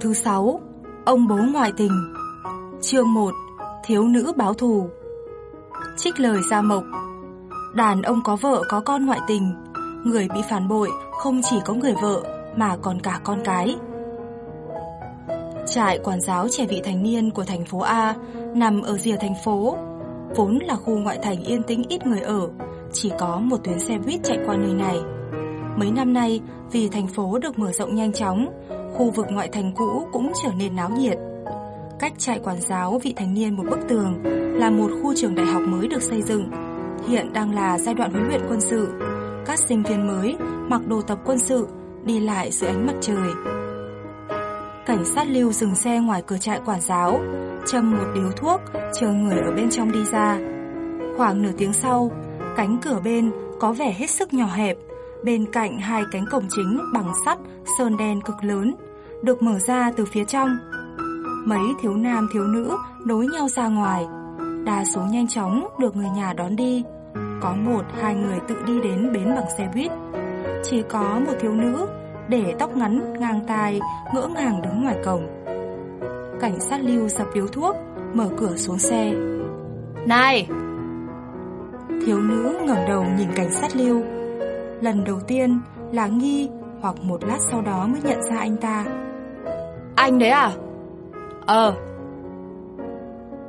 Thứ 6 Ông bố ngoại tình. Chương 1 Thiếu nữ báo thù. Trích lời Gia Mộc. Đàn ông có vợ có con ngoại tình, Người bị phản bội không chỉ có người vợ mà còn cả con cái. Trại quản giáo trẻ vị thành niên của thành phố A nằm ở rìa thành phố, Vốn là khu ngoại thành yên tĩnh ít người ở, Chỉ có một tuyến xe buýt chạy qua nơi này. Mấy năm nay, vì thành phố được mở rộng nhanh chóng khu vực ngoại thành cũ cũng trở nên náo nhiệt. Cách trại quản giáo vị thành niên một bức tường là một khu trường đại học mới được xây dựng. Hiện đang là giai đoạn huấn luyện quân sự. Các sinh viên mới mặc đồ tập quân sự đi lại dưới ánh mặt trời. Cảnh sát lưu dừng xe ngoài cửa trại quản giáo, châm một điếu thuốc, chờ người ở bên trong đi ra. Khoảng nửa tiếng sau, cánh cửa bên có vẻ hết sức nhỏ hẹp, bên cạnh hai cánh cổng chính bằng sắt sơn đen cực lớn được mở ra từ phía trong. Mấy thiếu nam thiếu nữ nối nhau ra ngoài, đa số nhanh chóng được người nhà đón đi. Có một hai người tự đi đến bến bằng xe buýt. Chỉ có một thiếu nữ để tóc ngắn ngang tai ngỡ ngàng đứng ngoài cổng. Cảnh sát lưu dập điếu thuốc, mở cửa xuống xe. Này! Thiếu nữ ngẩng đầu nhìn cảnh sát lưu. Lần đầu tiên là nghi hoặc một lát sau đó mới nhận ra anh ta. Anh đấy à? Ờ.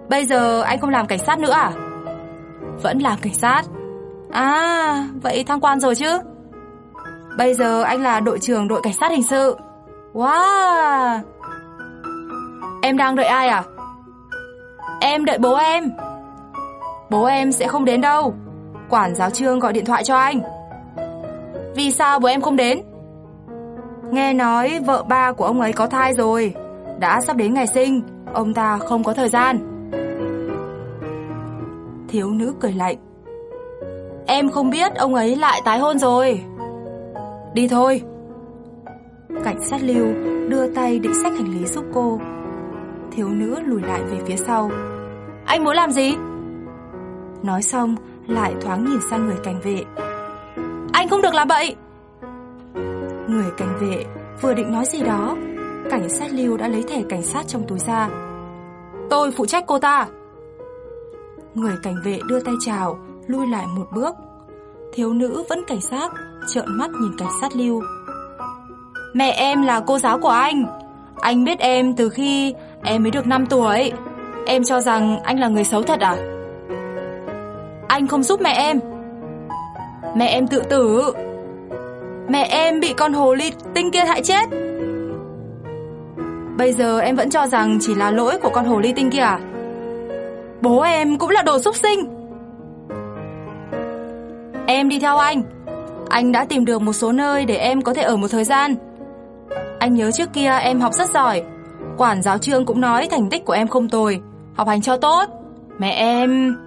Bây giờ anh không làm cảnh sát nữa à? Vẫn làm cảnh sát. À, vậy thăng quan rồi chứ? Bây giờ anh là đội trưởng đội cảnh sát hình sự. Wow! Em đang đợi ai à? Em đợi bố em. Bố em sẽ không đến đâu. Quản giáo trương gọi điện thoại cho anh. Vì sao bố em không đến? Nghe nói vợ ba của ông ấy có thai rồi. Đã sắp đến ngày sinh Ông ta không có thời gian. Thiếu nữ cười lạnh. Em không biết ông ấy lại tái hôn rồi. Đi thôi. Cảnh sát lưu đưa tay định xách hành lý giúp cô. Thiếu nữ lùi lại về phía sau. Anh muốn làm gì? Nói xong lại thoáng nhìn sang người cảnh vệ Anh không được làm bậy. Người cảnh vệ vừa định nói gì đó Cảnh sát lưu đã lấy thẻ cảnh sát trong túi ra. Tôi phụ trách cô ta. Người cảnh vệ đưa tay chào Lui lại một bước. Thiếu nữ vẫn cảnh sát Trợn mắt nhìn cảnh sát lưu Mẹ em là cô giáo của anh. Anh biết em từ khi em mới được 5 tuổi. Em cho rằng anh là người xấu thật à? Anh không giúp mẹ em Mẹ em tự tử. Mẹ em bị con hồ ly tinh kia hại chết. Bây giờ em vẫn cho rằng chỉ là lỗi của con hồ ly tinh kia à? Bố em cũng là đồ xúc sinh. Em đi theo anh. Anh đã tìm được một số nơi để em có thể ở một thời gian. Anh nhớ trước kia em học rất giỏi. Quản giáo trương cũng nói thành tích của em không tồi. Học hành cho tốt. Mẹ em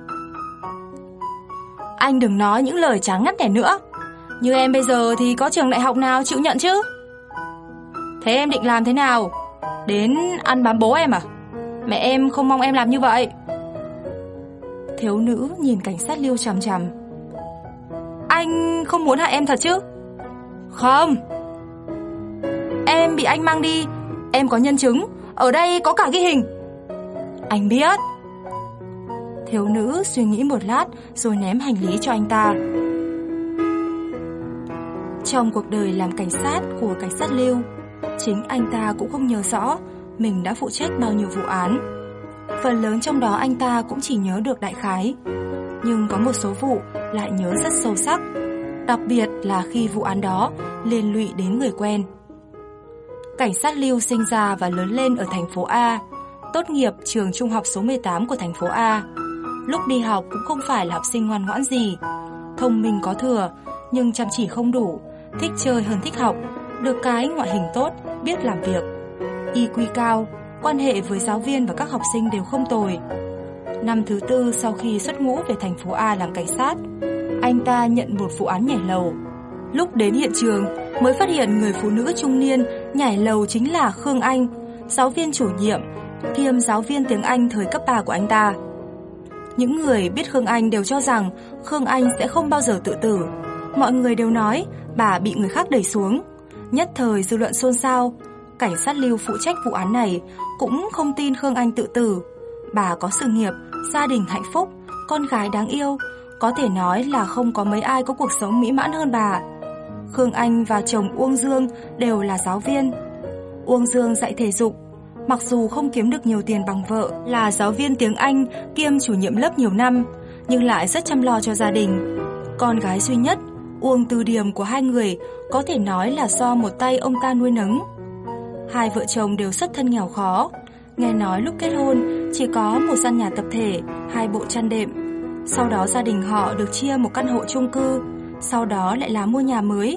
anh đừng nói những lời trắng ngắt này nữa như em bây giờ thì có trường đại học nào chịu nhận chứ? Thế em định làm thế nào? Đến ăn bám bố em à? Mẹ em không mong em làm như vậy. Thiếu nữ nhìn cảnh sát lưu chằm chằm. Anh không muốn hại em thật chứ? Không. Em bị anh mang đi, em có nhân chứng, ở đây có cả ghi hình. Anh biết. Thiếu nữ suy nghĩ một lát rồi ném hành lý cho anh ta. Trong cuộc đời làm cảnh sát của cảnh sát lưu, chính anh ta cũng không nhớ rõ mình đã phụ trách bao nhiêu vụ án. Phần lớn trong đó anh ta cũng chỉ nhớ được đại khái, nhưng có một số vụ lại nhớ rất sâu sắc, đặc biệt là khi vụ án đó liên lụy đến người quen. Cảnh sát lưu sinh ra và lớn lên ở thành phố A, tốt nghiệp trường trung học số 18 của thành phố A. Lúc đi học cũng không phải là học sinh ngoan ngoãn gì, thông minh có thừa nhưng chăm chỉ không đủ, thích chơi hơn thích học, được cái ngoại hình tốt, biết làm việc. IQ cao, quan hệ với giáo viên và các học sinh đều không tồi. Năm thứ tư sau khi xuất ngũ về thành phố A làm cảnh sát, anh ta nhận một vụ án nhảy lầu. Lúc đến hiện trường, mới phát hiện người phụ nữ trung niên nhảy lầu chính là Khương Anh, giáo viên chủ nhiệm, kiêm giáo viên tiếng Anh thời cấp 3 của anh ta. Những người biết Khương Anh đều cho rằng Khương Anh sẽ không bao giờ tự tử. Mọi người đều nói bà bị người khác đẩy xuống. Nhất thời dư luận xôn xao, cảnh sát lưu phụ trách vụ án này cũng không tin Khương Anh tự tử. Bà có sự nghiệp, gia đình hạnh phúc, con gái đáng yêu, có thể nói là không có mấy ai có cuộc sống mỹ mãn hơn bà. Khương Anh và chồng Uông Dương đều là giáo viên. Uông Dương dạy thể dục, mặc dù không kiếm được nhiều tiền bằng vợ là giáo viên tiếng Anh kiêm chủ nhiệm lớp nhiều năm, nhưng lại rất chăm lo cho gia đình. Con gái duy nhất, Uông Từ Điểm của hai người có thể nói là do một tay ông ta nuôi nấng. Hai vợ chồng đều xuất thân nghèo khó, nghe nói lúc kết hôn chỉ có một căn nhà tập thể, hai bộ chăn đệm. Sau đó gia đình họ được chia một căn hộ chung cư, sau đó lại là mua nhà mới.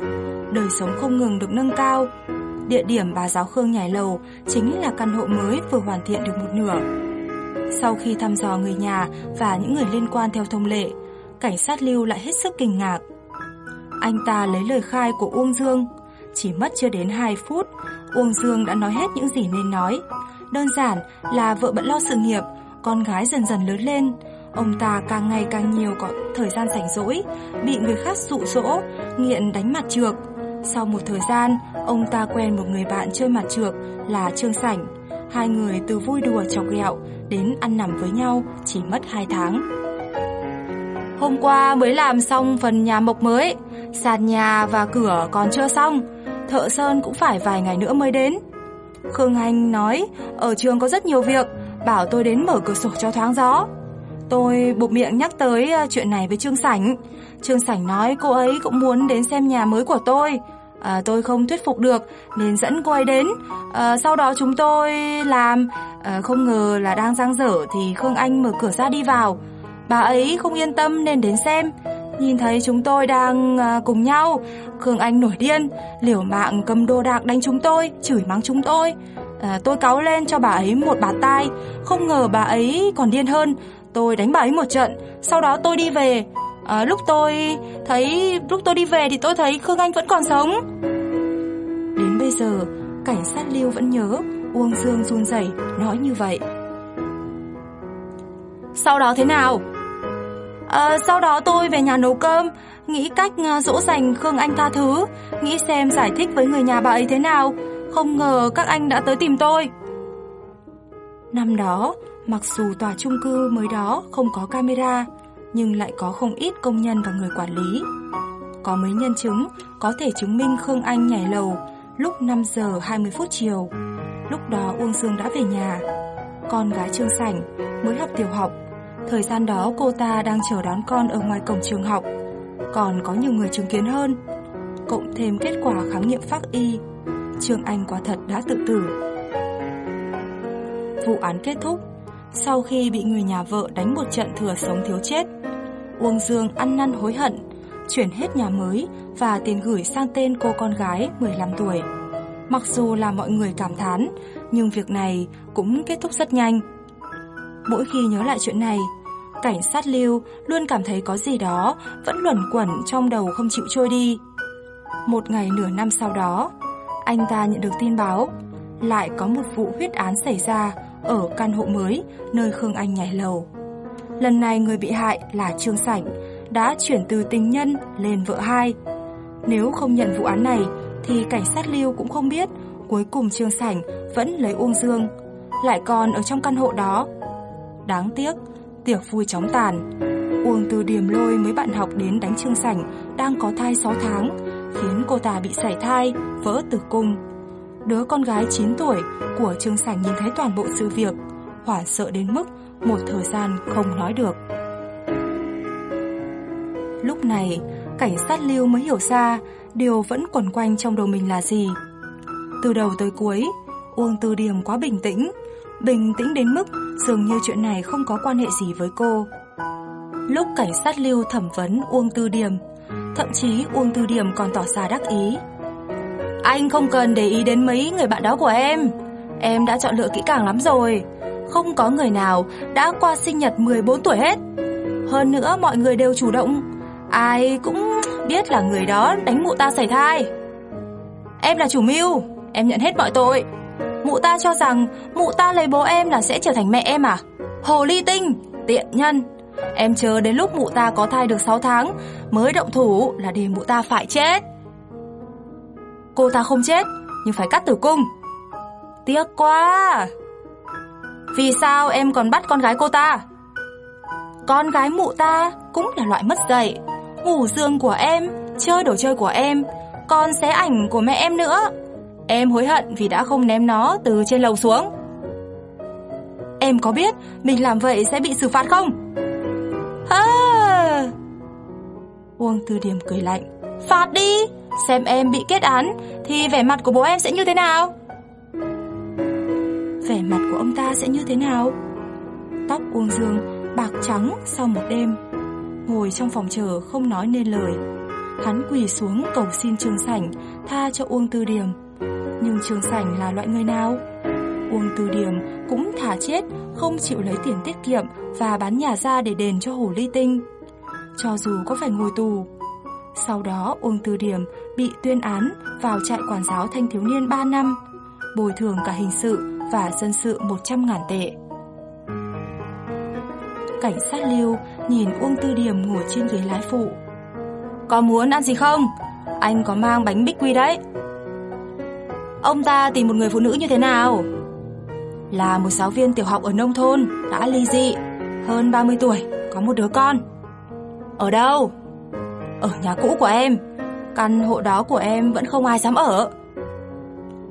Đời sống không ngừng được nâng cao. Địa điểm bà giáo Khương nhảy lầu chính là căn hộ mới vừa hoàn thiện được một nửa. Sau khi thăm dò người nhà và những người liên quan theo thông lệ, cảnh sát lưu lại hết sức kinh ngạc. Anh ta lấy lời khai của Uông Dương. Chỉ mất chưa đến 2 phút, Uông Dương đã nói hết những gì nên nói. Đơn giản là vợ bận lo sự nghiệp, con gái dần dần lớn lên. Ông ta càng ngày càng nhiều có thời gian rảnh rỗi, bị người khác dụ dỗ, nghiện đánh mặt trược. Sau một thời gian, ông ta quen một người bạn chơi mặt trược là Trương Sảnh. Hai người từ vui đùa chọc ghẹo đến ăn nằm với nhau chỉ mất 2 tháng. Hôm qua mới làm xong phần nhà mộc mới, sàn nhà và cửa còn chưa xong, thợ sơn cũng phải vài ngày nữa mới đến. Khương Anh nói, ở trường có rất nhiều việc, bảo tôi đến mở cửa sổ cho thoáng gió. Tôi buộc miệng nhắc tới ờ, chuyện này với Trương Sảnh. Trương Sảnh nói cô ấy cũng muốn đến xem nhà mới của tôi. À, tôi không thuyết phục được nên dẫn cô ấy đến. À, sau đó chúng tôi làm, à, không ngờ là đang giang dở thì Khương Anh mở cửa ra đi vào. Bà ấy không yên tâm nên đến xem. Nhìn thấy chúng tôi đang à, cùng nhau, Khương Anh nổi điên, liều mạng cầm đồ đạc đánh chúng tôi, chửi mắng chúng tôi. À, tôi cáu lên cho bà ấy một bạt tai, không ngờ bà ấy còn điên hơn. Tôi đánh bà ấy một trận, sau đó tôi đi về. À, lúc tôi thấy lúc tôi đi về thì tôi thấy Khương Anh vẫn còn sống. Đến bây giờ, cảnh sát Lưu vẫn nhớ Uông Dương run rẩy nói như vậy. Sau đó thế nào? À, sau đó tôi về nhà nấu cơm, nghĩ cách ờ, dỗ dành Khương Anh tha thứ, nghĩ xem giải thích với người nhà bà ấy thế nào. Không ngờ các anh đã tới tìm tôi. Năm đó, mặc dù tòa chung cư mới đó không có camera, nhưng lại có không ít công nhân và người quản lý. Có mấy nhân chứng có thể chứng minh Khương Anh nhảy lầu lúc 5 giờ 20 phút chiều. Lúc đó Uông Dương đã về nhà. Con gái Trương Sảnh mới học tiểu học Thời gian đó cô ta đang chờ đón con ở ngoài cổng trường học Còn có nhiều người chứng kiến hơn, Cộng thêm kết quả khám nghiệm pháp y Trương Anh quả thật đã tự tử Vụ án kết thúc Sau khi bị người nhà vợ đánh một trận thừa sống thiếu chết Uông Dương ăn năn hối hận Chuyển hết nhà mới Và tiền gửi sang tên cô con gái 15 tuổi Mặc dù là mọi người cảm thán Nhưng việc này cũng kết thúc rất nhanh Mỗi khi nhớ lại chuyện này, cảnh sát lưu luôn cảm thấy có gì đó vẫn luẩn quẩn trong đầu không chịu trôi đi. Một ngày nửa năm sau đó, anh ta nhận được tin báo lại có một vụ huyết án xảy ra ở căn hộ mới nơi Khương Anh nhảy lầu. Lần này người bị hại là Trương Sảnh đã chuyển từ tình nhân lên vợ hai. Nếu không nhận vụ án này thì cảnh sát lưu cũng không biết cuối cùng Trương Sảnh vẫn lấy Uông Dương, lại còn ở trong căn hộ đó Đáng tiếc, tiệc vui chóng tàn. Uông từ điểm lôi mấy bạn học đến đánh Trương Sảnh đang có thai 6 tháng, khiến cô ta bị sảy thai, vỡ tử cung. Đứa con gái 9 tuổi của Trương Sảnh nhìn thấy toàn bộ sự việc, hoảng sợ đến mức một thời gian không nói được. Lúc này, cảnh sát lưu mới hiểu ra điều vẫn quẩn quanh trong đầu mình là gì. Từ đầu tới cuối, Uông tư Điểm quá bình tĩnh, bình tĩnh đến mức dường như chuyện này không có quan hệ gì với cô. Lúc cảnh sát lưu thẩm vấn Uông Tư Điểm, thậm chí Uông Tư Điểm còn tỏ ra đắc ý. Anh không cần để ý đến mấy người bạn đó của em. em đã chọn lựa kỹ càng lắm rồi. Không có người nào đã qua sinh nhật 14 tuổi hết. Hơn nữa mọi người đều chủ động. Ai cũng biết là người đó đánh mụ ta sảy thai. Em là chủ mưu, em nhận hết mọi tội. Mụ ta cho rằng mụ ta lấy bố em là sẽ trở thành mẹ em à? Hồ ly tinh, tiện nhân. Em chờ đến lúc mụ ta có thai được 6 tháng mới động thủ là để mụ ta phải chết. Cô ta không chết, nhưng phải cắt tử cung. Tiếc quá. Vì sao em còn bắt con gái cô ta? Con gái mụ ta cũng là loại mất dạy. Ngủ giường của em, chơi đồ chơi của em, còn xé ảnh của mẹ em nữa. Em hối hận vì đã không ném nó từ trên lầu xuống. Em có biết mình làm vậy sẽ bị xử phạt không? À! Uông Từ Điểm cười lạnh. Phạt đi, xem em bị kết án thì vẻ mặt của bố em sẽ như thế nào? Vẻ mặt của ông ta sẽ như thế nào? Tóc Uông Dương bạc trắng sau một đêm, ngồi trong phòng chờ không nói nên lời. Hắn quỳ xuống cầu xin Trương Sảnh tha cho Uông Tư Điểm. Nhưng Trương Sảnh là loại người nào? Uông Tư Điểm cũng thả chết, không chịu lấy tiền tiết kiệm và bán nhà ra để đền cho Hồ Ly Tinh. Cho dù có phải ngồi tù. Sau đó Uông Tư Điểm bị tuyên án vào trại quản giáo thanh thiếu niên 3 năm, bồi thường cả hình sự và dân sự 100 ngàn tệ. Cảnh sát lưu nhìn Uông Tư Điểm ngồi trên ghế lái phụ. Có muốn ăn gì không? Anh có mang bánh bích quy đấy. Ông ta tìm một người phụ nữ như thế nào? Là một giáo viên tiểu học ở nông thôn, đã ly dị, hơn 30 tuổi, có một đứa con. Ở đâu? Ở nhà cũ của em. Căn hộ đó của em vẫn không ai dám ở.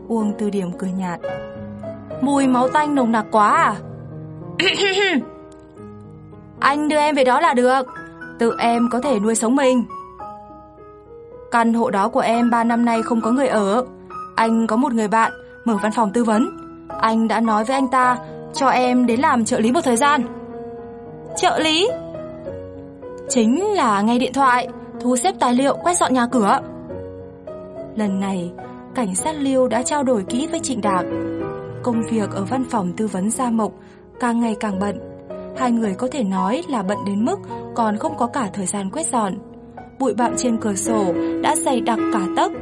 Uông Tư Điểm cười nhạt. Mùi máu tanh nồng nặc quá à? Anh đưa em về đó là được. Tự em có thể nuôi sống mình. Căn hộ đó của em 3 năm nay không có người ở. Anh có một người bạn mở văn phòng tư vấn. Anh đã nói với anh ta cho em đến làm trợ lý một thời gian. Trợ lý? Chính là nghe điện thoại, thu xếp tài liệu, quét dọn nhà cửa. Lần này, cảnh sát Liêu đã trao đổi kỹ với Trịnh Đạc. Công việc ở văn phòng tư vấn Gia Mộc càng ngày càng bận. Hai người có thể nói là bận đến mức còn không có cả thời gian quét dọn. Bụi bặm trên cửa sổ đã dày đặc cả tấc.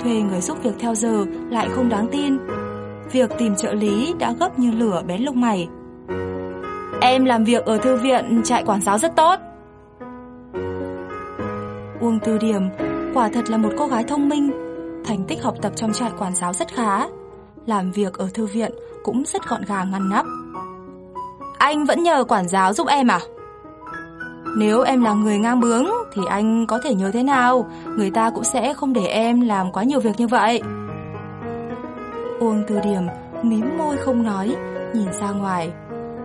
Thuê người giúp việc theo giờ lại không đáng tin. Việc tìm trợ lý đã gấp như lửa bén lông mày. Em làm việc ở thư viện trại quản giáo rất tốt. Uông Tư Điểm quả thật là một cô gái thông minh, thành tích học tập trong trại quản giáo rất khá, làm việc ở thư viện cũng rất gọn gàng ngăn nắp. Anh vẫn nhờ quản giáo giúp em à? Nếu em là người ngang bướng thì anh có thể nhớ thế nào, người ta cũng sẽ không để em làm quá nhiều việc như vậy. Uông Tư Điểm mím môi không nói, nhìn ra ngoài.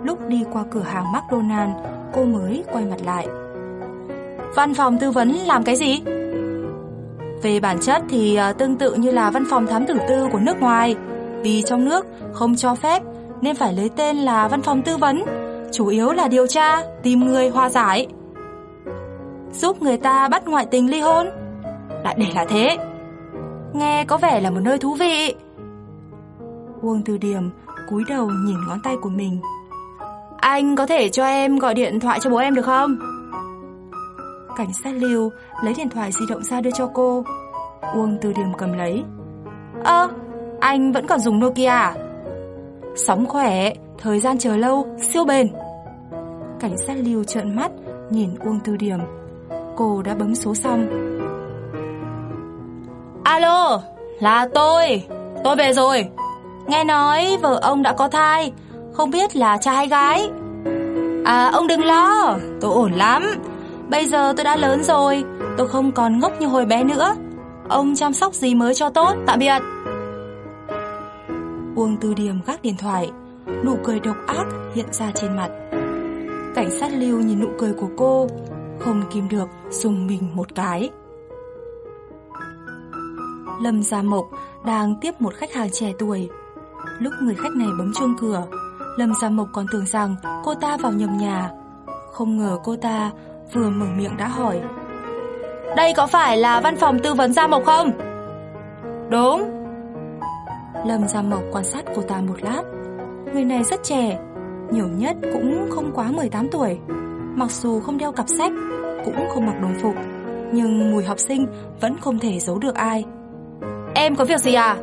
Lúc đi qua cửa hàng McDonald, cô mới quay mặt lại. Văn phòng tư vấn làm cái gì? Về bản chất thì ờ, tương tự như là văn phòng thám tử tư của nước ngoài. Vì trong nước không cho phép nên phải lấy tên là văn phòng tư vấn. Chủ yếu là điều tra, tìm người hòa giải. Giúp người ta bắt ngoại tình ly hôn. Lại để là thế. Nghe có vẻ là một nơi thú vị. Uông Từ Điểm cúi đầu nhìn ngón tay của mình. Anh có thể cho em gọi điện thoại cho bố em được không? Cảnh sát lưu lấy điện thoại di động ra đưa cho cô. Uông Từ Điểm cầm lấy. Ơ, anh vẫn còn dùng Nokia à? Sóng khỏe, thời gian chờ lâu, siêu bền. Cảnh sát lưu trợn mắt, nhìn Uông Tư Điểm. Cô đã bấm số xong. Alo, là tôi, tôi về rồi. Nghe nói vợ ông đã có thai, không biết là trai hay gái. À, ông đừng lo, tôi ổn lắm. Bây giờ tôi đã lớn rồi, tôi không còn ngốc như hồi bé nữa. Ông chăm sóc gì mới cho tốt, tạm biệt. Uông Tư Điểm gác điện thoại, nụ cười độc ác hiện ra trên mặt. Cảnh sát lưu nhìn nụ cười của cô, không kìm được dùng mình một cái. Lâm Gia Mộc đang tiếp một khách hàng trẻ tuổi. Lúc người khách này bấm chuông cửa, Lâm Gia Mộc còn tưởng rằng cô ta vào nhầm nhà. Không ngờ cô ta vừa mở miệng đã hỏi. Đây có phải là văn phòng tư vấn Gia Mộc không? Đúng. Lâm Gia Mộc quan sát cô ta một lát. Người này rất trẻ, nhiều nhất cũng không quá 18 tuổi. Mặc dù không đeo cặp sách, cũng không mặc đồng phục, nhưng mùi học sinh vẫn không thể giấu được ai. Em có việc gì à?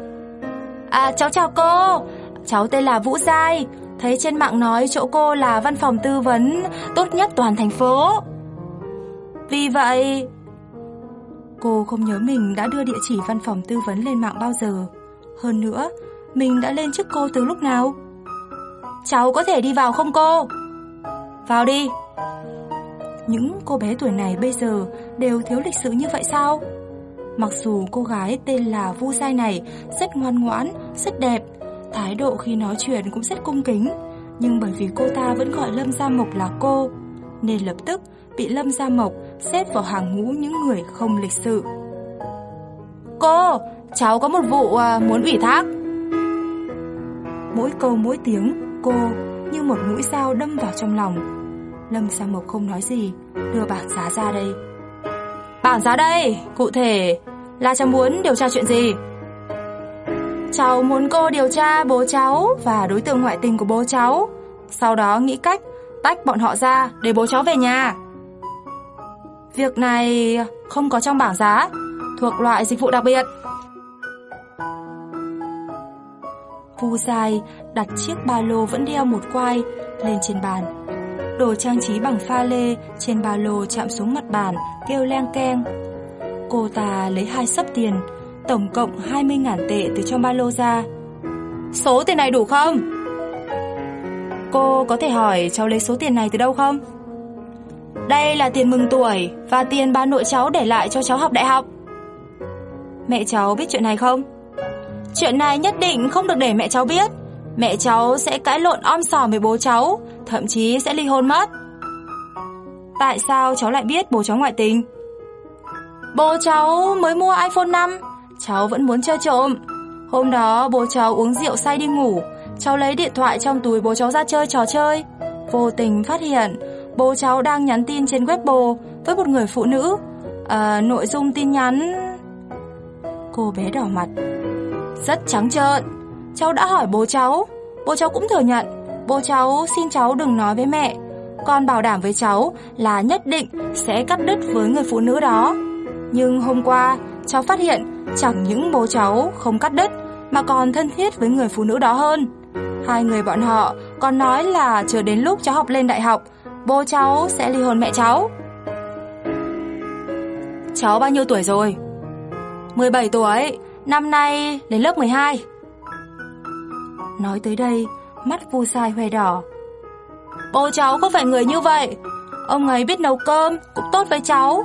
À cháu chào cô, cháu tên là Vũ Giai, thấy trên mạng nói chỗ cô là văn phòng tư vấn tốt nhất toàn thành phố. Vì vậy, cô không nhớ mình đã đưa địa chỉ văn phòng tư vấn lên mạng bao giờ. Hơn nữa, mình đã lên trước cô từ lúc nào? Cháu có thể đi vào không cô? Vào đi. Những cô bé tuổi này bây giờ đều thiếu lịch sự như vậy sao? Mặc dù cô gái tên là Vu Sai này rất ngoan ngoãn, rất đẹp, thái độ khi nói chuyện cũng rất cung kính, nhưng bởi vì cô ta vẫn gọi Lâm Gia Mộc là cô, nên lập tức bị Lâm Gia Mộc xếp vào hàng ngũ những người không lịch sự. Cô, cháu có một vụ à, muốn ủy thác. Mỗi câu mỗi tiếng, cô như một mũi dao đâm vào trong lòng. Lâm Gia Mộc không nói gì, đưa bảng giá ra đây. Bảng giá đây, cụ thể là cháu muốn điều tra chuyện gì? Cháu muốn cô điều tra bố cháu và đối tượng ngoại tình của bố cháu, sau đó nghĩ cách tách bọn họ ra để bố cháu về nhà. Việc này không có trong bảng giá, thuộc loại dịch vụ đặc biệt. Vu dài đặt chiếc ba lô vẫn đeo một quai lên trên bàn. Đồ trang trí bằng pha lê trên ba lô chạm xuống mặt bàn, kêu leng keng. Cô ta lấy hai sấp tiền, tổng cộng 20.000 tệ từ trong ba lô ra. Số tiền này đủ không? Cô có thể hỏi cháu lấy số tiền này từ đâu không? Đây là tiền mừng tuổi và tiền ba nội cháu để lại cho cháu học đại học. Mẹ cháu biết chuyện này không? Chuyện này nhất định không được để mẹ cháu biết. Mẹ cháu sẽ cãi lộn om sòm với bố cháu, thậm chí sẽ ly hôn mất. Tại sao cháu lại biết bố cháu ngoại tình? Bố cháu mới mua iPhone 5, cháu vẫn muốn chơi trộm. Hôm đó bố cháu uống rượu say đi ngủ, cháu lấy điện thoại trong túi bố cháu ra chơi trò chơi. Vô tình phát hiện bố cháu đang nhắn tin trên Weibo với một người phụ nữ. À, nội dung tin nhắn... Cô bé đỏ mặt. Rất trắng trợn. Cháu đã hỏi bố cháu, bố cháu cũng thừa nhận. Bố cháu xin cháu đừng nói với mẹ. Con bảo đảm với cháu là nhất định sẽ cắt đứt với người phụ nữ đó. Nhưng hôm qua, cháu phát hiện chẳng những bố cháu không cắt đứt mà còn thân thiết với người phụ nữ đó hơn. Hai người bọn họ còn nói là chờ đến lúc cháu học lên đại học, bố cháu sẽ ly hôn mẹ cháu. Cháu bao nhiêu tuổi rồi? 17 tuổi, năm nay lên lớp 12. Nói tới đây, mắt Vu Sai hoe đỏ. Bố cháu không phải người như vậy. Ông ấy biết nấu cơm, cũng tốt với cháu.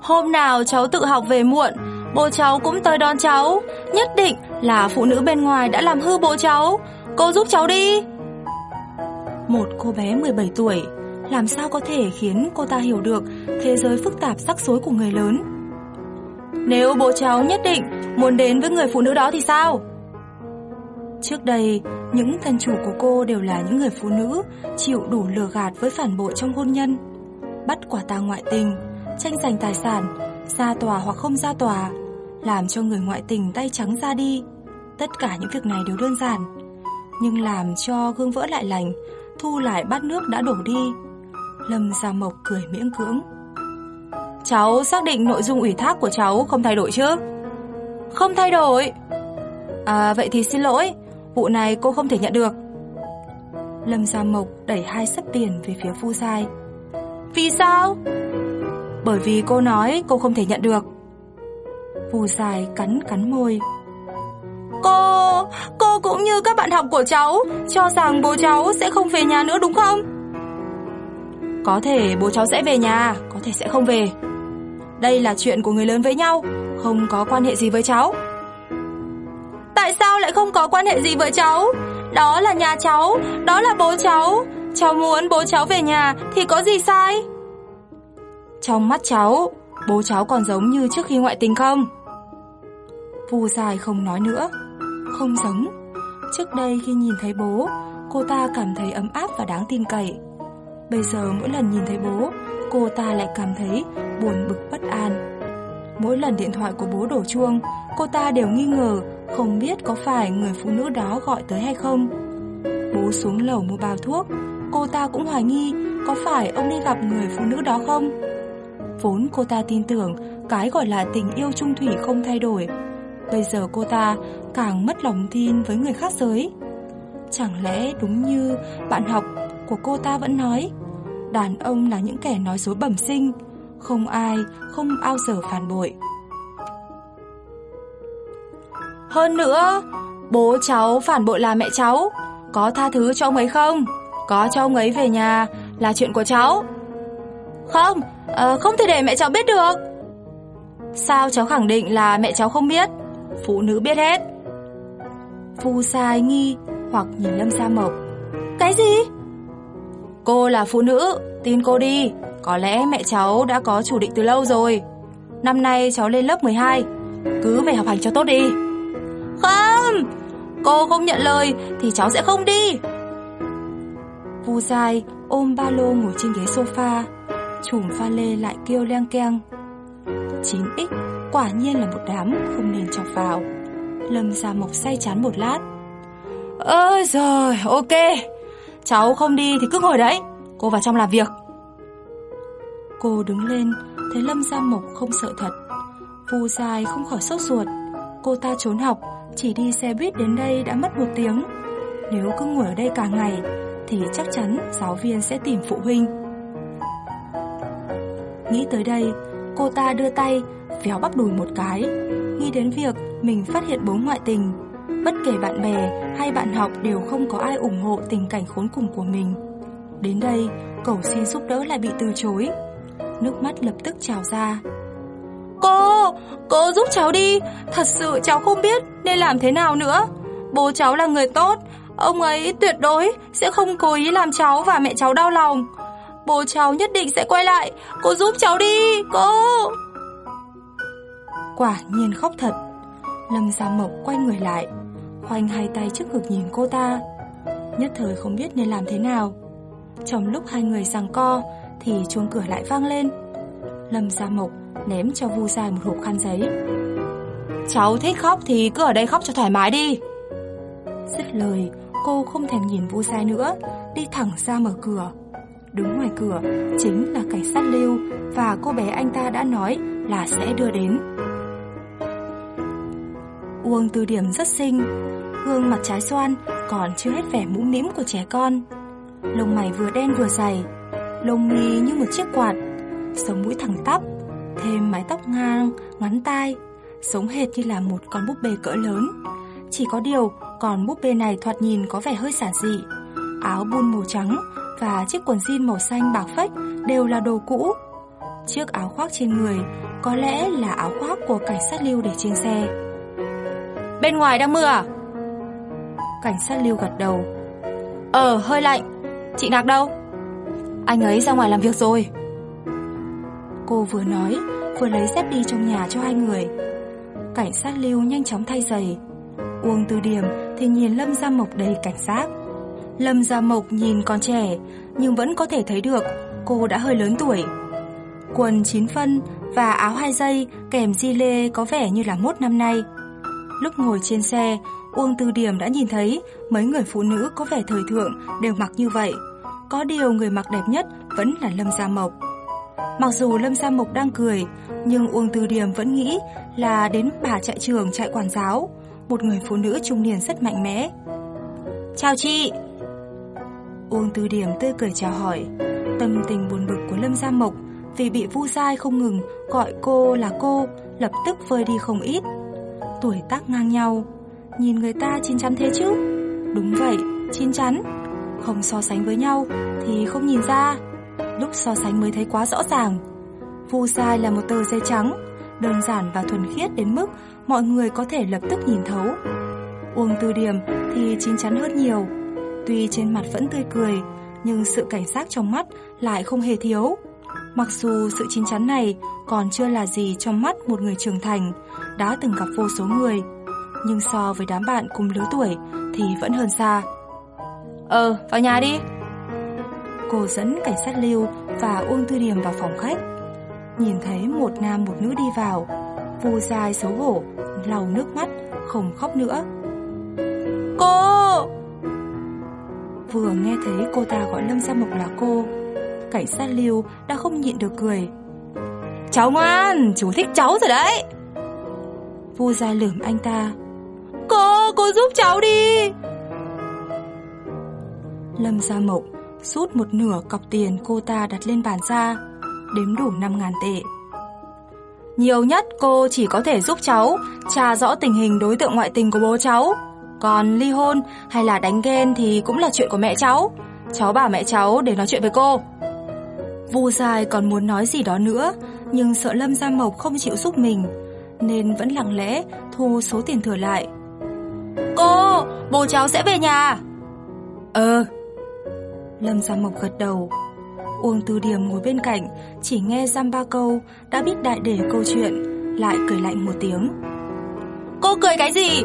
Hôm nào cháu tự học về muộn, bố cháu cũng tới đón cháu. Nhất định là phụ nữ bên ngoài đã làm hư bố cháu. Cô giúp cháu đi. Một cô bé 17 tuổi, làm sao có thể khiến cô ta hiểu được thế giới phức tạp rắc rối của người lớn? Nếu bố cháu nhất định muốn đến với người phụ nữ đó thì sao? Trước đây, những thân chủ của cô đều là những người phụ nữ chịu đủ lừa gạt với phản bội trong hôn nhân. Bắt quả tang ngoại tình, tranh giành tài sản, ra tòa hoặc không ra tòa, làm cho người ngoại tình tay trắng ra đi. Tất cả những việc này đều đơn giản, nhưng làm cho gương vỡ lại lành, thu lại bát nước đã đổ đi. Lâm Gia Mộc cười miễn cưỡng. Cháu xác định nội dung ủy thác của cháu không thay đổi chứ? Không thay đổi. À vậy thì xin lỗi, vụ này cô không thể nhận được. Lâm Gia Mộc đẩy hai sấp tiền về phía Phu Sai. Vì sao? Bởi vì cô nói cô không thể nhận được. Phu Sai cắn cắn môi. Cô, cô cũng như các bạn học của cháu, cho rằng bố cháu sẽ không về nhà nữa đúng không? Có thể bố cháu sẽ về nhà, có thể sẽ không về. Đây là chuyện của người lớn với nhau, không có quan hệ gì với cháu. Tại sao lại không có quan hệ gì với cháu? Đó là nhà cháu, đó là bố cháu. Cháu muốn bố cháu về nhà thì có gì sai? Trong mắt cháu, bố cháu còn giống như trước khi ngoại tình không? Vu dài không nói nữa. Không giống. Trước đây khi nhìn thấy bố, cô ta cảm thấy ấm áp và đáng tin cậy. Bây giờ mỗi lần nhìn thấy bố, cô ta lại cảm thấy buồn bực bất an. Mỗi lần điện thoại của bố đổ chuông, cô ta đều nghi ngờ không biết có phải người phụ nữ đó gọi tới hay không. Bố xuống lầu mua bao thuốc, cô ta cũng hoài nghi có phải ông đi gặp người phụ nữ đó không. Vốn cô ta tin tưởng cái gọi là tình yêu trung thủy không thay đổi. Bây giờ cô ta càng mất lòng tin với người khác giới. Chẳng lẽ đúng như bạn học của cô ta vẫn nói, đàn ông là những kẻ nói dối bẩm sinh, không ai, không ao giờ phản bội. Hơn nữa, bố cháu phản bội là mẹ cháu, có tha thứ cho ông ấy không? Có cho ông ấy về nhà là chuyện của cháu. Không, à, không thể để mẹ cháu biết được. Sao cháu khẳng định là mẹ cháu không biết? Phụ nữ biết hết. Phu sai nghi hoặc nhìn Lâm Sa Mộc. Cái gì? Cô là phụ nữ, tin cô đi. Có lẽ mẹ cháu đã có chủ định từ lâu rồi. Năm nay cháu lên lớp 12, cứ về học hành cho tốt đi. Không, cô không nhận lời thì cháu sẽ không đi. Vu dài ôm ba lô ngồi trên ghế sofa, chùm pha lê lại kêu leng keng. 9X quả nhiên là một đám không nên chọc vào. Lâm ra Mộc say chán một lát. Ơi rồi, ok. Cháu không đi thì cứ ngồi đấy, cô vào trong làm việc. Cô đứng lên, thấy Lâm Gia Mộc không sợ thật. Vu dài không khỏi sốt ruột. Cô ta trốn học, chỉ đi xe buýt đến đây đã mất một tiếng. Nếu cứ ngồi ở đây cả ngày, thì chắc chắn giáo viên sẽ tìm phụ huynh. Nghĩ tới đây, cô ta đưa tay véo bắp đùi một cái, nghĩ đến việc mình phát hiện bố ngoại tình. Bất kể bạn bè hay bạn học đều không có ai ủng hộ tình cảnh khốn cùng của mình. Đến đây, cầu xin giúp đỡ lại bị từ chối. Nước mắt lập tức trào ra. Cô, cô giúp cháu đi, thật sự cháu không biết nên làm thế nào nữa. Bố cháu là người tốt, ông ấy tuyệt đối sẽ không cố ý làm cháu và mẹ cháu đau lòng. Bố cháu nhất định sẽ quay lại, cô giúp cháu đi, cô. Quả nhiên khóc thật. Lâm Gia Mộc quay người lại, khoanh hai tay trước ngực nhìn cô ta. Nhất thời không biết nên làm thế nào. Trong lúc hai người giằng co thì chuông cửa lại vang lên. Lâm Gia Mộc ném cho Vu Dài một hộp khăn giấy. Cháu thích khóc thì cứ ở đây khóc cho thoải mái đi. Dứt lời, cô không thèm nhìn Vu Sai nữa, đi thẳng ra mở cửa. Đứng ngoài cửa chính là cảnh sát Lưu và cô bé anh ta đã nói là sẽ đưa đến. Uông từ điểm rất xinh, gương mặt trái xoan còn chưa hết vẻ mũm mĩm của trẻ con. Lông mày vừa đen vừa dày, lông mi như một chiếc quạt, sống mũi thẳng tắp, thêm mái tóc ngang, ngắn tai, sống hệt như là một con búp bê cỡ lớn. Chỉ có điều, con búp bê này thoạt nhìn có vẻ hơi xả dị. Áo bun màu trắng và chiếc quần jean màu xanh bạc phách đều là đồ cũ. Chiếc áo khoác trên người có lẽ là áo khoác của cảnh sát lưu để trên xe. Bên ngoài đang mưa à? Cảnh sát lưu gật đầu. Ờ, hơi lạnh. Chị Ngạc đâu? Anh ấy ra ngoài làm việc rồi. Cô vừa nói, vừa lấy dép đi trong nhà cho hai người. Cảnh sát lưu nhanh chóng thay giày. Uông từ điểm thì nhìn Lâm Gia Mộc đầy cảnh giác. Lâm Gia Mộc nhìn còn trẻ, nhưng vẫn có thể thấy được cô đã hơi lớn tuổi. Quần chín phân và áo hai dây kèm di lê có vẻ như là mốt năm nay. Lúc ngồi trên xe, Uông Tư Điểm đã nhìn thấy mấy người phụ nữ có vẻ thời thượng đều mặc như vậy. Có điều người mặc đẹp nhất vẫn là Lâm Gia Mộc. Mặc dù Lâm Gia Mộc đang cười, nhưng Uông tư Điểm vẫn nghĩ là đến bà chạy trường chạy quản giáo, một người phụ nữ trung niên rất mạnh mẽ. Chào chị! Uông tư Điểm tươi cười chào hỏi, tâm tình buồn bực của Lâm Gia Mộc vì bị Vu Giai không ngừng gọi cô là cô, lập tức vơi đi không ít. Tuổi tác ngang nhau, nhìn người ta chín chắn thế chứ? Đúng vậy, chín chắn. Không so sánh với nhau thì không nhìn ra. Lúc so sánh mới thấy quá rõ ràng. Vu sai là một tờ giấy trắng, đơn giản và thuần khiết đến mức mọi người có thể lập tức nhìn thấu. Uông tư Điểm thì chín chắn hơn nhiều. Tuy trên mặt vẫn tươi cười, nhưng sự cảnh giác trong mắt lại không hề thiếu. Mặc dù sự chín chắn này còn chưa là gì trong mắt một người trưởng thành, đã từng gặp vô số người, nhưng so với đám bạn cùng lứa tuổi thì vẫn hơn xa. Ờ, vào nhà đi. Cô dẫn cảnh sát lưu và Uông Tư Điểm vào phòng khách. Nhìn thấy một nam một nữ đi vào, Vu dài xấu hổ, lau nước mắt, không khóc nữa. Cô! Vừa nghe thấy cô ta gọi Lâm Gia Mộc là cô, cảnh sát Lưu đã không nhịn được cười. Cháu ngoan, chú thích cháu rồi đấy. Vu dài lườm anh ta. Cô, cô giúp cháu đi. Lâm Gia Mộc rút một nửa cọc tiền cô ta đặt lên bàn ra, đếm đủ 5.000 tệ. Nhiều nhất cô chỉ có thể giúp cháu tra rõ tình hình đối tượng ngoại tình của bố cháu. Còn ly hôn hay là đánh ghen thì cũng là chuyện của mẹ cháu. Cháu bảo mẹ cháu để nói chuyện với cô. Vu dài còn muốn nói gì đó nữa, nhưng sợ Lâm Gia Mộc không chịu giúp mình, nên vẫn lặng lẽ thu số tiền thừa lại. Cô, bố cháu sẽ về nhà. Ờ. Lâm Gia Mộc gật đầu. Uông Tư Điểm ngồi bên cạnh, chỉ nghe giam ba câu, đã biết đại để câu chuyện, lại cười lạnh một tiếng. Cô cười cái gì?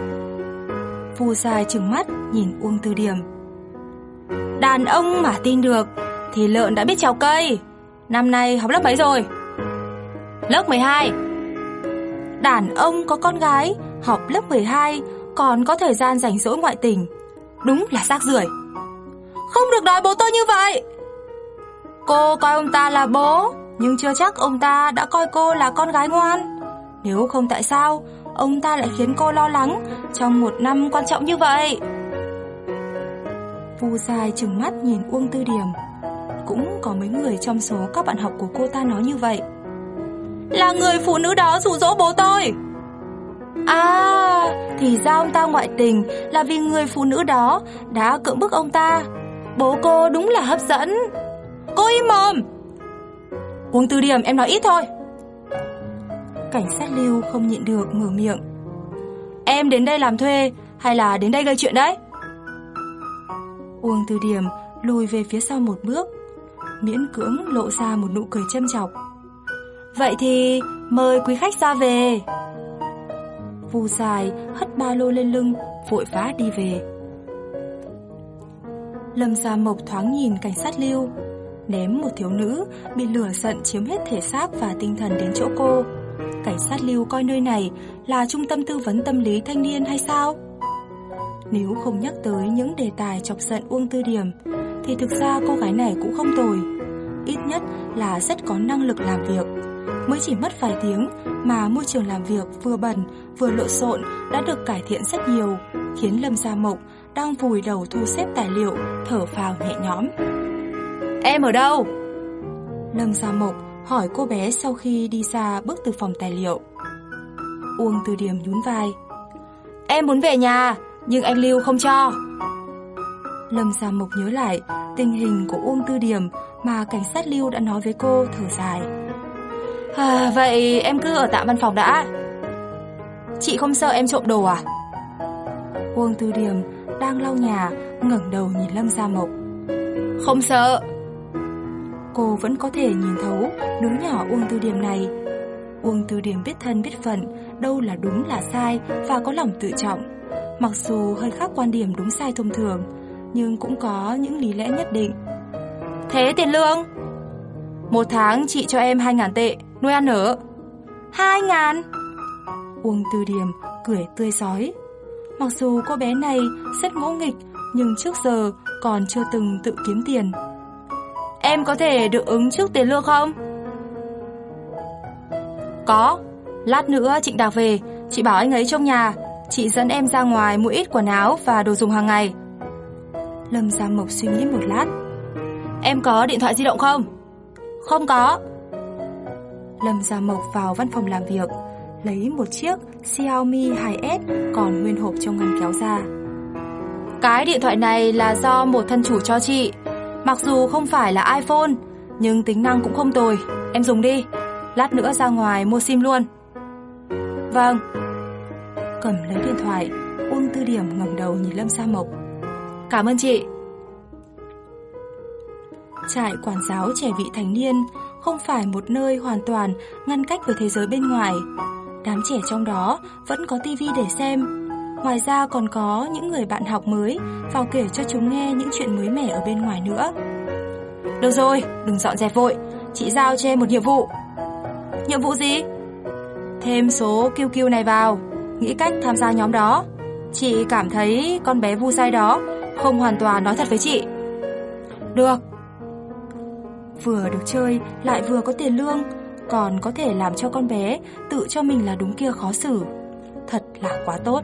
Vu dài trừng mắt nhìn Uông Tư Điểm. Đàn ông mà tin được thì lợn đã biết trèo cây. Năm nay học lớp mấy rồi? Lớp 12. Đàn ông có con gái, học lớp 12, còn có thời gian rảnh rỗi ngoại tình. Đúng là rác rưởi. Không được đòi bố tôi như vậy. Cô coi ông ta là bố, nhưng chưa chắc ông ta đã coi cô là con gái ngoan. Nếu không tại sao, ông ta lại khiến cô lo lắng trong một năm quan trọng như vậy. Vu dài trừng mắt nhìn Uông Tư Điểm. Cũng có mấy người trong số các bạn học của cô ta nói như vậy. Là người phụ nữ đó rủ dỗ bố tôi. À, thì ra ông ta ngoại tình là vì người phụ nữ đó đã cưỡng bức ông ta. Bố cô đúng là hấp dẫn. Cô im mồm. Uông Tư Điểm em nói ít thôi. Cảnh sát Lưu không nhịn được mở miệng. Em đến đây làm thuê hay là đến đây gây chuyện đấy? Uông Tư Điểm lùi về phía sau một bước, miễn cưỡng lộ ra một nụ cười châm chọc. Vậy thì mời quý khách ra về. Vu dài hất ba lô lên lưng, vội vã đi về. Lâm Gia Mộc thoáng nhìn cảnh sát Lưu, ném một thiếu nữ bị lửa giận chiếm hết thể xác và tinh thần đến chỗ cô. Cảnh sát Lưu coi nơi này là trung tâm tư vấn tâm lý thanh niên hay sao? Nếu không nhắc tới những đề tài chọc giận Uông Tư Điểm, thì thực ra cô gái này cũng không tồi. Ít nhất là rất có năng lực làm việc. Mới chỉ mất vài tiếng mà môi trường làm việc vừa bẩn vừa lộn xộn đã được cải thiện rất nhiều, khiến Lâm Gia Mộc đang vùi đầu thu xếp tài liệu, thở phào nhẹ nhõm. Em ở đâu? Lâm Gia Mộc hỏi cô bé sau khi đi ra bước từ phòng tài liệu. Uông Từ Điểm nhún vai. Em muốn về nhà, nhưng anh Lưu không cho. Lâm Gia Mộc nhớ lại tình hình của Uông Tư Điểm mà cảnh sát Lưu đã nói với cô thở dài. À, vậy em cứ ở tạm văn phòng đã. Chị không sợ em trộm đồ à? Uông Tư Điểm đang lau nhà, ngẩng đầu nhìn Lâm Gia Mộc. Không sợ. Cô vẫn có thể nhìn thấu đứa nhỏ Uông Tư Điểm này. Uông Tư Điểm biết thân biết phận, đâu là đúng là sai và có lòng tự trọng. Mặc dù hơi khác quan điểm đúng sai thông thường, nhưng cũng có những lý lẽ nhất định. Thế tiền lương? Một tháng chị cho em 2.000 tệ, nuôi ăn ở. 2.000? Uông Tư Điểm cười tươi giói. Mặc dù cô bé này rất ngỗ nghịch, nhưng trước giờ còn chưa từng tự kiếm tiền. Em có thể được ứng trước tiền lương không? Có. Lát nữa Trịnh Đạc về, chị bảo anh ấy trong nhà, chị dẫn em ra ngoài mua ít quần áo và đồ dùng hàng ngày. Lâm Gia Mộc suy nghĩ một lát. Em có điện thoại di động không? Không có. Lâm Gia Mộc vào văn phòng làm việc, lấy một chiếc Xiaomi 2S còn nguyên hộp trong ngăn kéo ra. Cái điện thoại này là do một thân chủ cho chị. Mặc dù không phải là iPhone, nhưng tính năng cũng không tồi. Em dùng đi. Lát nữa ra ngoài mua sim luôn. Vâng. Cầm lấy điện thoại, Uông Tư Điểm ngẩng đầu nhìn Lâm Sa Mộc. Cảm ơn chị. Trại quản giáo trẻ vị thành niên không phải một nơi hoàn toàn ngăn cách với thế giới bên ngoài. Đám trẻ trong đó vẫn có tivi để xem. Ngoài ra còn có những người bạn học mới vào kể cho chúng nghe những chuyện mới mẻ ở bên ngoài nữa. Được rồi, đừng dọn dẹp vội. Chị giao cho em một nhiệm vụ. Nhiệm vụ gì? Thêm số QQ này vào, nghĩ cách tham gia nhóm đó. Chị cảm thấy con bé vu sai đó không hoàn toàn nói thật với chị. Được. Vừa được chơi lại vừa có tiền lương, còn có thể làm cho con bé tự cho mình là đúng kia khó xử. Thật là quá tốt.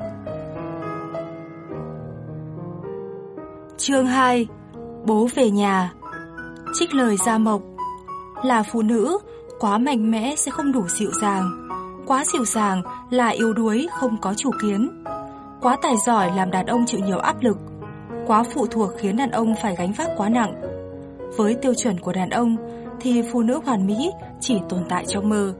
Chương 2 Bố về nhà. Trích lời Gia Mộc. Là phụ nữ, quá mạnh mẽ sẽ không đủ dịu dàng. Quá dịu dàng là yếu đuối không có chủ kiến. Quá tài giỏi làm đàn ông chịu nhiều áp lực. Quá phụ thuộc khiến đàn ông phải gánh vác quá nặng. Với tiêu chuẩn của đàn ông thì phụ nữ hoàn mỹ chỉ tồn tại trong mơ.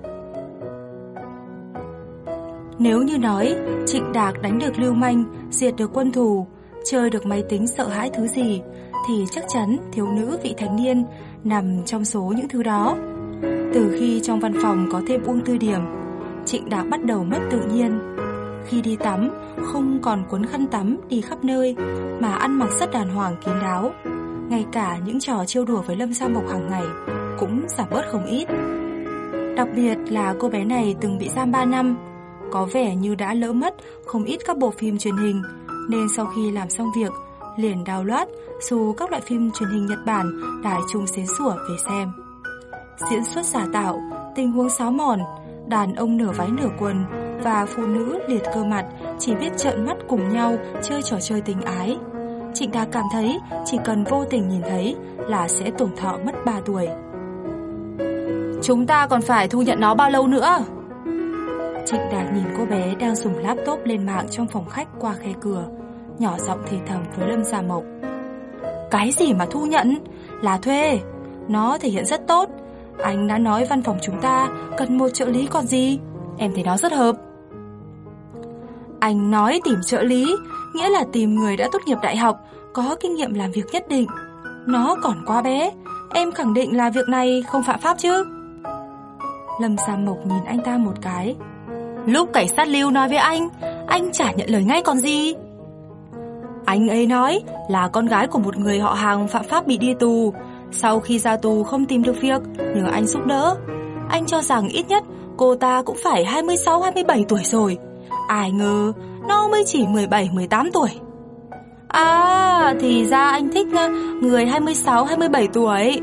Nếu như nói Trịnh Đạc đánh được lưu manh Diệt được quân thù Chơi được máy tính sợ hãi thứ gì Thì chắc chắn thiếu nữ vị thành niên Nằm trong số những thứ đó. Từ khi trong văn phòng có thêm Uông Tư Điểm Trịnh Đạc bắt đầu mất tự nhiên. Khi đi tắm, không còn cuốn khăn tắm đi khắp nơi, mà ăn mặc rất đàn hoàng kín đáo. Ngay cả những trò trêu đùa với Lâm Sa Mộc hàng ngày cũng giảm bớt không ít. Đặc biệt là cô bé này từng bị giam 3 năm, có vẻ như đã lỡ mất không ít các bộ phim truyền hình, nên sau khi làm xong việc, liền download dù các loại phim truyền hình Nhật Bản đài trung xến sủa về xem. Diễn xuất giả tạo, tình huống xáo mòn, đàn ông nửa váy nửa quần và phụ nữ liệt cơ mặt chỉ biết trợn mắt cùng nhau chơi trò chơi tình ái. Trịnh Đạc cảm thấy chỉ cần vô tình nhìn thấy là sẽ tổn thọ mất 3 tuổi. Chúng ta còn phải thu nhận nó bao lâu nữa? Trịnh đạt nhìn cô bé đang dùng laptop lên mạng trong phòng khách qua khe cửa, nhỏ giọng thì thầm với Lâm Gia Mộc. Cái gì mà thu nhận? Là thuê. Nó thể hiện rất tốt. Anh đã nói văn phòng chúng ta cần một trợ lý còn gì. Em thấy nó rất hợp. Anh nói tìm trợ lý, nghĩa là tìm người đã tốt nghiệp đại học, có kinh nghiệm làm việc nhất định. Nó còn quá bé, em khẳng định là việc này không phạm pháp chứ. Lâm Sa Mộc nhìn anh ta một cái. Lúc cảnh sát lưu nói với anh, anh chả nhận lời ngay còn gì. Anh ấy nói là con gái của một người họ hàng phạm pháp bị đi tù. Sau khi ra tù không tìm được việc, nhờ anh giúp đỡ. Anh cho rằng ít nhất cô ta cũng phải 26-27 tuổi rồi. Ai ngờ nó mới chỉ 17-18 tuổi À thì ra anh thích à, người 26-27 tuổi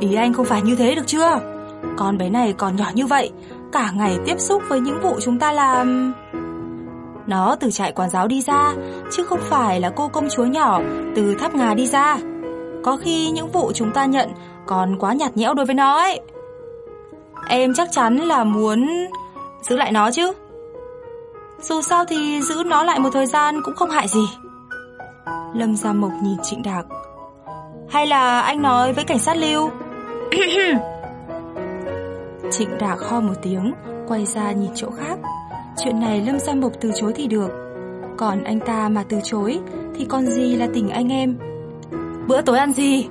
Ý anh không phải như thế được chưa con bé này còn nhỏ như vậy, Cả ngày tiếp xúc với những vụ chúng ta làm. Nó từ trại quản giáo đi ra, Chứ không phải là cô công chúa nhỏ Từ tháp ngà đi ra. Có khi những vụ chúng ta nhận Còn quá nhạt nhẽo đối với nó ấy. Em chắc chắn là muốn Giữ lại nó chứ. Dù sao thì giữ nó lại một thời gian cũng không hại gì. Lâm Gia Mộc nhìn Trịnh Đạc. Hay là anh nói với cảnh sát lưu? Trịnh Đạc ho một tiếng Quay ra nhìn chỗ khác. Chuyện này Lâm Gia Mộc từ chối thì được. Còn anh ta mà từ chối Thì còn gì là tình anh em? Bữa tối ăn gì?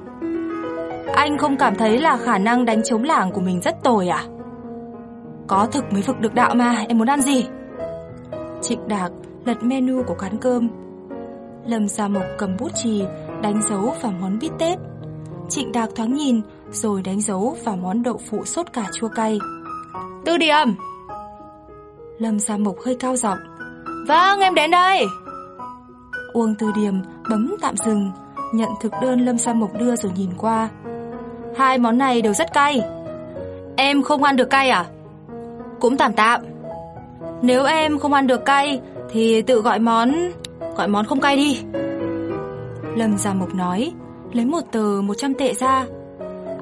Anh không cảm thấy là khả năng đánh chống lảng của mình rất tồi à? Có thực mới vực được đạo mà Em muốn ăn gì? Trịnh Đạc lật menu của quán cơm. Lâm Gia Mộc cầm bút chì, đánh dấu vào món bít tết. Trịnh Đạc thoáng nhìn, rồi đánh dấu vào món đậu phụ sốt cà chua cay. Tư điểm! Lâm Gia Mộc hơi cao giọng. Vâng, em đến đây! Uông Tư Điểm bấm tạm dừng, nhận thực đơn Lâm Sa Mộc đưa rồi nhìn qua. Hai món này đều rất cay. Em không ăn được cay à? Cũng tạm tạm. Nếu em không ăn được cay Thì tự gọi món Gọi món không cay đi Lâm Gia Mộc nói Lấy một tờ 100 tệ ra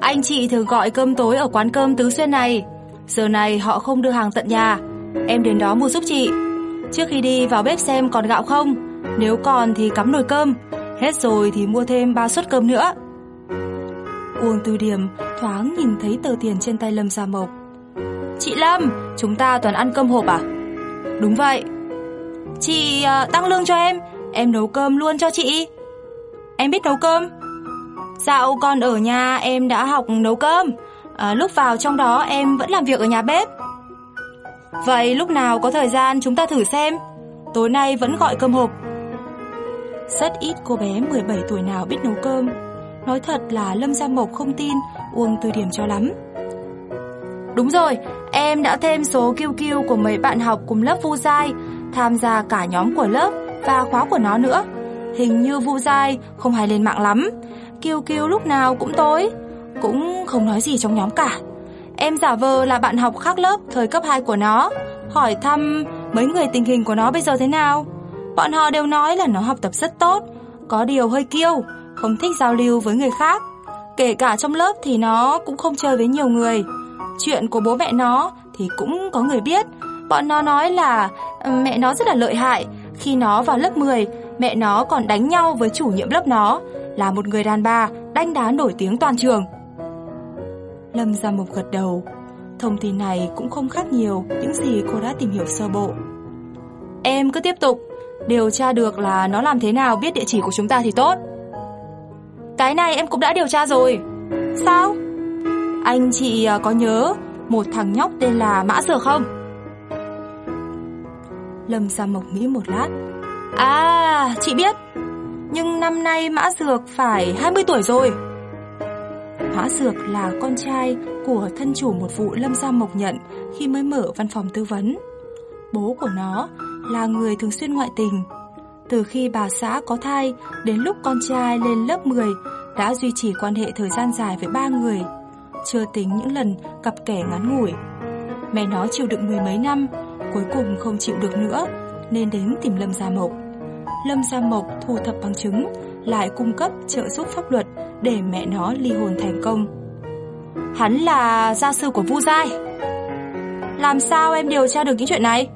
anh chị thường gọi cơm tối ở quán cơm Tứ Xuyên này. Giờ này họ không đưa hàng tận nhà. Em đến đó mua giúp chị. Trước khi đi vào bếp xem còn gạo không? Nếu còn thì cắm nồi cơm. Hết rồi thì mua thêm ba suất cơm nữa. Uông Tư Điểm thoáng nhìn thấy tờ tiền trên tay Lâm Gia Mộc. Chị Lâm, chúng ta toàn ăn cơm hộp à? Đúng vậy. Chị uh, tăng lương cho em. Em nấu cơm luôn cho chị. Em biết nấu cơm. Dạo con ở nhà em đã học nấu cơm. À, Lúc vào trong đó em vẫn làm việc ở nhà bếp. Vậy lúc nào có thời gian chúng ta thử xem. Tối nay vẫn gọi cơm hộp. Rất ít cô bé 17 tuổi nào biết nấu cơm. Nói thật là Lâm Gia Mộc không tin Uông từ điểm cho lắm. Đúng rồi, em đã thêm số QQ của mấy bạn học cùng lớp Vu Giai, tham gia cả nhóm của lớp và khóa của nó nữa. Hình như Vu Giai không hay lên mạng lắm, QQ lúc nào cũng tối, cũng không nói gì trong nhóm cả. Em giả vờ là bạn học khác lớp thời cấp 2 của nó, hỏi thăm mấy người tình hình của nó bây giờ thế nào. Bọn họ đều nói là nó học tập rất tốt, có điều hơi kiêu, không thích giao lưu với người khác. Kể cả trong lớp thì nó cũng không chơi với nhiều người. Chuyện của bố mẹ nó thì cũng có người biết. Bọn nó nói là ừ, mẹ nó rất là lợi hại. Khi nó vào lớp 10, mẹ nó còn đánh nhau với chủ nhiệm lớp nó, là một người đàn bà đánh đá nổi tiếng toàn trường. Lâm Gia Mộc gật đầu. Thông tin này cũng không khác nhiều những gì cô đã tìm hiểu sơ bộ. Em cứ tiếp tục, điều tra được là nó làm thế nào biết địa chỉ của chúng ta thì tốt. Cái này em cũng đã điều tra rồi. Sao? Anh chị à, có nhớ một thằng nhóc tên là Mã Sở không? Lâm Gia Mộc nghĩ một lát. À, chị biết. Nhưng năm nay Mã Dược phải 20 tuổi rồi. Mã Dược là con trai của thân chủ một vụ Lâm Gia Mộc nhận khi mới mở văn phòng tư vấn. Bố của nó là người thường xuyên ngoại tình. Từ khi bà xã có thai đến lúc con trai lên lớp 10 đã duy trì quan hệ thời gian dài với ba người, chưa tính những lần gặp kẻ ngắn ngủi. Mẹ nó chịu đựng mười mấy năm, cuối cùng không chịu được nữa nên đến tìm Lâm Gia Mộc. Lâm Gia Mộc thu thập bằng chứng, lại cung cấp trợ giúp pháp luật để mẹ nó ly hôn thành công. Hắn là gia sư của Vu Giai. Làm sao em điều tra được những chuyện này?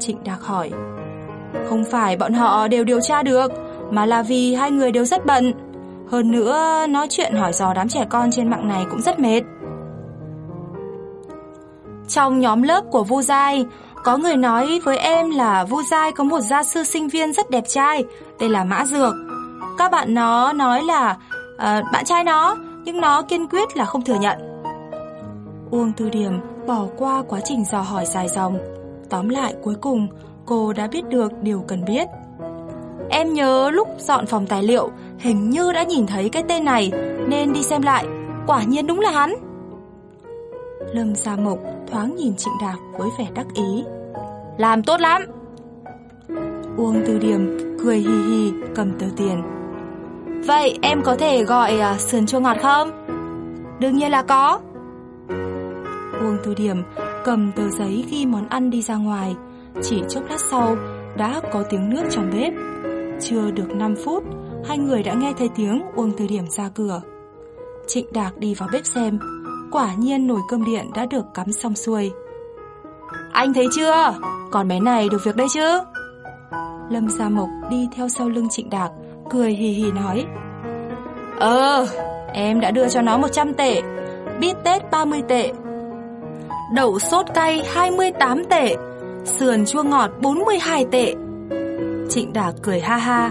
Trịnh Đạc hỏi. Không phải bọn họ đều điều tra được, mà là vì hai người đều rất bận. Hơn nữa, nói chuyện hỏi dò đám trẻ con trên mạng này cũng rất mệt. Trong nhóm lớp của Vu Giai, có người nói với em là Vu Giai có một gia sư sinh viên rất đẹp trai, tên là Mã Dược. Các bạn nó nói là uh, bạn trai nó, nhưng nó kiên quyết là không thừa nhận. Uông Tư Điểm bỏ qua quá trình dò hỏi dài dòng. Tóm lại cuối cùng, cô đã biết được điều cần biết. Em nhớ lúc dọn phòng tài liệu, hình như đã nhìn thấy cái tên này, nên đi xem lại. Quả nhiên đúng là hắn. Lâm Gia Mộc thoáng nhìn Trịnh Đạc với vẻ đắc ý. Làm tốt lắm. Uông Tư Điểm cười hì hì cầm tờ tiền. Vậy em có thể gọi uh, sườn chua ngọt không? Đương nhiên là có. Uông Tư Điểm cầm tờ giấy ghi món ăn đi ra ngoài. Chỉ chốc lát sau đã có tiếng nước trong bếp. Chưa được 5 phút, hai người đã nghe thấy tiếng Uông Tư Điểm ra cửa. Trịnh Đạc đi vào bếp xem, quả nhiên nồi cơm điện đã được cắm xong xuôi. Anh thấy chưa? Con bé này được việc đây chứ? Lâm Gia Mộc đi theo sau lưng Trịnh Đạc, cười hì hì nói. Ờ, em đã đưa cho nó 100 tệ, bít tết 30 tệ, đậu sốt cay 28 tệ, sườn chua ngọt 42 tệ. Trịnh Đạc cười ha ha.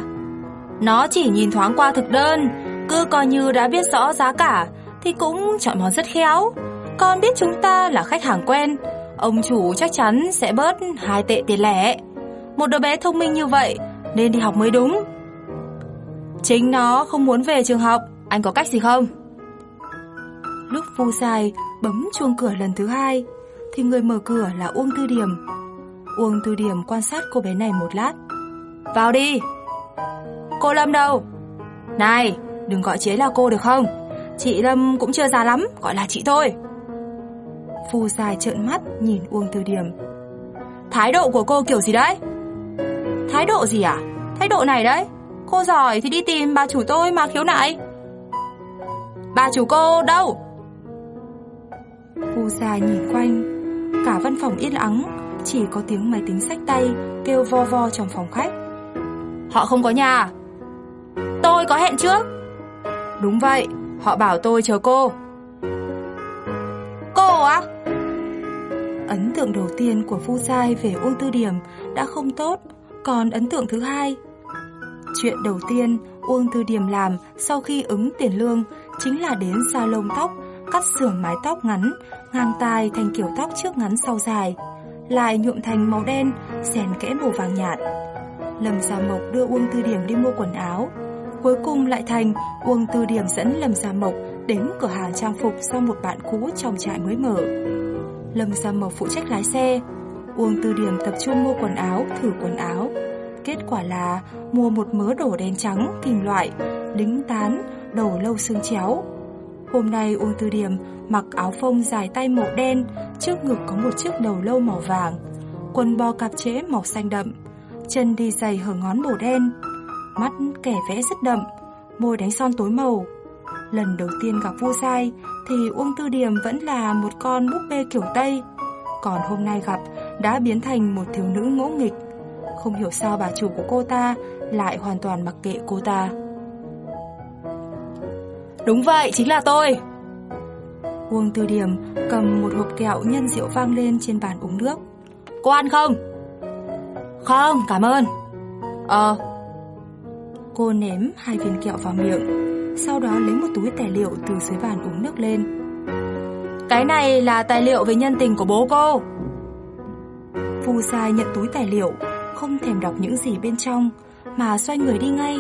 Nó chỉ nhìn thoáng qua thực đơn, cứ coi như đã biết rõ giá cả, thì cũng chọn món rất khéo. Còn biết chúng ta là khách hàng quen, ông chủ chắc chắn sẽ bớt hai tệ tiền lẻ. Một đứa bé thông minh như vậy nên đi học mới đúng. Chính nó không muốn về trường học, anh có cách gì không? Lúc Vu Dài bấm chuông cửa lần thứ hai, thì người mở cửa là Uông Tư Điểm. Uông Tư Điểm quan sát cô bé này một lát. Vào đi. Cô Lâm đâu? Này, đừng gọi chế là cô được không? Chị Lâm cũng chưa già lắm, gọi là chị thôi. Phu dài trợn mắt nhìn Uông Tư Điểm. Thái độ của cô kiểu gì đấy? Thái độ gì à? Thái độ này đấy. Cô giỏi thì đi tìm bà chủ tôi mà khiếu nại. Bà chủ cô đâu? Phu dài nhìn quanh, cả văn phòng yên ắng, chỉ có tiếng máy tính sách tay kêu vo vo trong phòng khách. Họ không có nhà. Tôi có hẹn trước. Đúng vậy, họ bảo tôi chờ cô. Cô á? Ấn tượng đầu tiên của phu sai về Uông Tư Điểm đã không tốt, còn ấn tượng thứ hai. Chuyện đầu tiên Uông Tư Điểm làm sau khi ứng tiền lương chính là đến salon tóc, cắt xưởng mái tóc ngắn, ngang tai thành kiểu tóc trước ngắn sau dài, lại nhuộm thành màu đen, xèn kẽ màu vàng nhạt. Lâm Gia Mộc đưa Uông Tư Điểm đi mua quần áo, Cuối cùng lại thành Uông Tư Điểm dẫn Lâm Gia Mộc đến cửa hàng trang phục do một bạn cũ trong trại mới mở. Lâm Gia Mộc phụ trách lái xe, Uông Tư Điểm tập trung mua quần áo, thử quần áo. Kết quả là mua một mớ đổ đen trắng, kim loại, đính tán, đầu lâu xương chéo. Hôm nay Uông Tư Điểm mặc áo phông dài tay màu đen, trước ngực có một chiếc đầu lâu màu vàng, quần bò cạp chế màu xanh đậm, chân đi giày hở ngón màu đen, mắt kẻ vẽ rất đậm, môi đánh son tối màu. Lần đầu tiên gặp Vu Sai thì Uông Tư Điểm vẫn là một con búp bê kiểu Tây, còn hôm nay gặp đã biến thành một thiếu nữ ngỗ nghịch. Không hiểu sao bà chủ của cô ta lại hoàn toàn mặc kệ cô ta. Đúng vậy, chính là tôi. Uông Tư Điểm cầm một hộp kẹo nhân rượu vang lên trên bàn uống nước. Cô ăn không? Không, cảm ơn. Ờ. Cô ném hai viên kẹo vào miệng, sau đó lấy một túi tài liệu từ dưới bàn uống nước lên. Cái này là tài liệu về nhân tình của bố cô. Phu Sai nhận túi tài liệu, không thèm đọc những gì bên trong, mà xoay người đi ngay.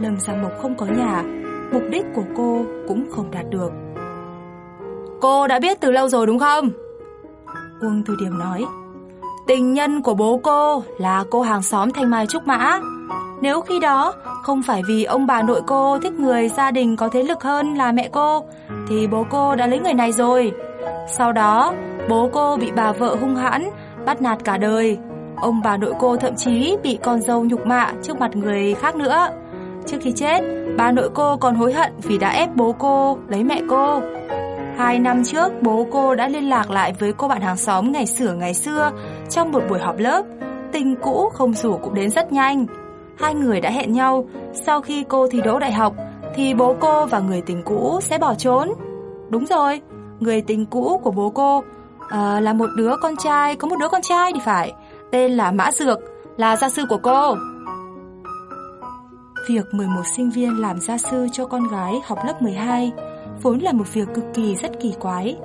Lâm Gia Mộc không có nhà, mục đích của cô cũng không đạt được. Cô đã biết từ lâu rồi đúng không? Uông Từ Điểm nói. Tình nhân của bố cô là cô hàng xóm Thanh Mai Trúc Mã. Nếu khi đó không phải vì ông bà nội cô thích người gia đình có thế lực hơn là mẹ cô, thì bố cô đã lấy người này rồi. Sau đó, bố cô bị bà vợ hung hãn, bắt nạt cả đời. Ông bà nội cô thậm chí bị con dâu nhục mạ trước mặt người khác nữa. Trước khi chết, bà nội cô còn hối hận vì đã ép bố cô lấy mẹ cô. Hai năm trước, bố cô đã liên lạc lại với cô bạn hàng xóm ngày xưa ngày xưa trong một buổi họp lớp. Tình cũ không rủ cũng đến rất nhanh. Hai người đã hẹn nhau, sau khi cô thi đỗ đại học, thì bố cô và người tình cũ sẽ bỏ trốn. Đúng rồi, người tình cũ của bố cô à, là một đứa con trai, có một đứa con trai thì phải, tên là Mã Dược, là gia sư của cô. Việc mời một sinh viên làm gia sư cho con gái học lớp 12 vốn là một việc cực kỳ rất kỳ quái.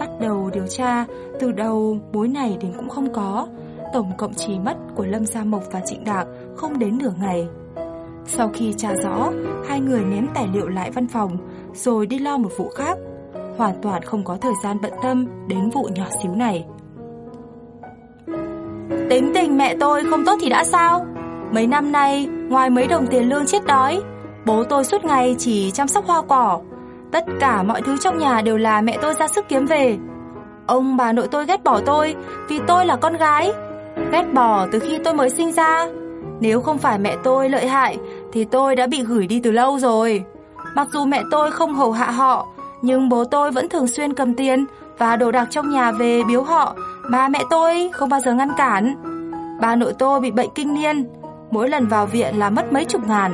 Bắt đầu điều tra, từ đầu mối này đến cũng không có, tổng cộng chỉ mất của Lâm Gia Mộc và Trịnh Đạc không đến nửa ngày. Sau khi tra rõ, hai người ném tài liệu lại văn phòng, rồi đi lo một vụ khác, hoàn toàn không có thời gian bận tâm đến vụ nhỏ xíu này. Tính tình mẹ tôi không tốt thì đã sao? Mấy năm nay, ngoài mấy đồng tiền lương chết đói, bố tôi suốt ngày chỉ chăm sóc hoa cỏ, Tất cả mọi thứ trong nhà đều là mẹ tôi ra sức kiếm về. Ông bà nội tôi ghét bỏ tôi vì tôi là con gái. Ghét bỏ từ khi tôi mới sinh ra. Nếu không phải mẹ tôi lợi hại thì tôi đã bị gửi đi từ lâu rồi. Mặc dù mẹ tôi không hầu hạ họ, nhưng bố tôi vẫn thường xuyên cầm tiền và đồ đạc trong nhà về biếu họ mà mẹ tôi không bao giờ ngăn cản. Bà nội tôi bị bệnh kinh niên, mỗi lần vào viện là mất mấy chục ngàn.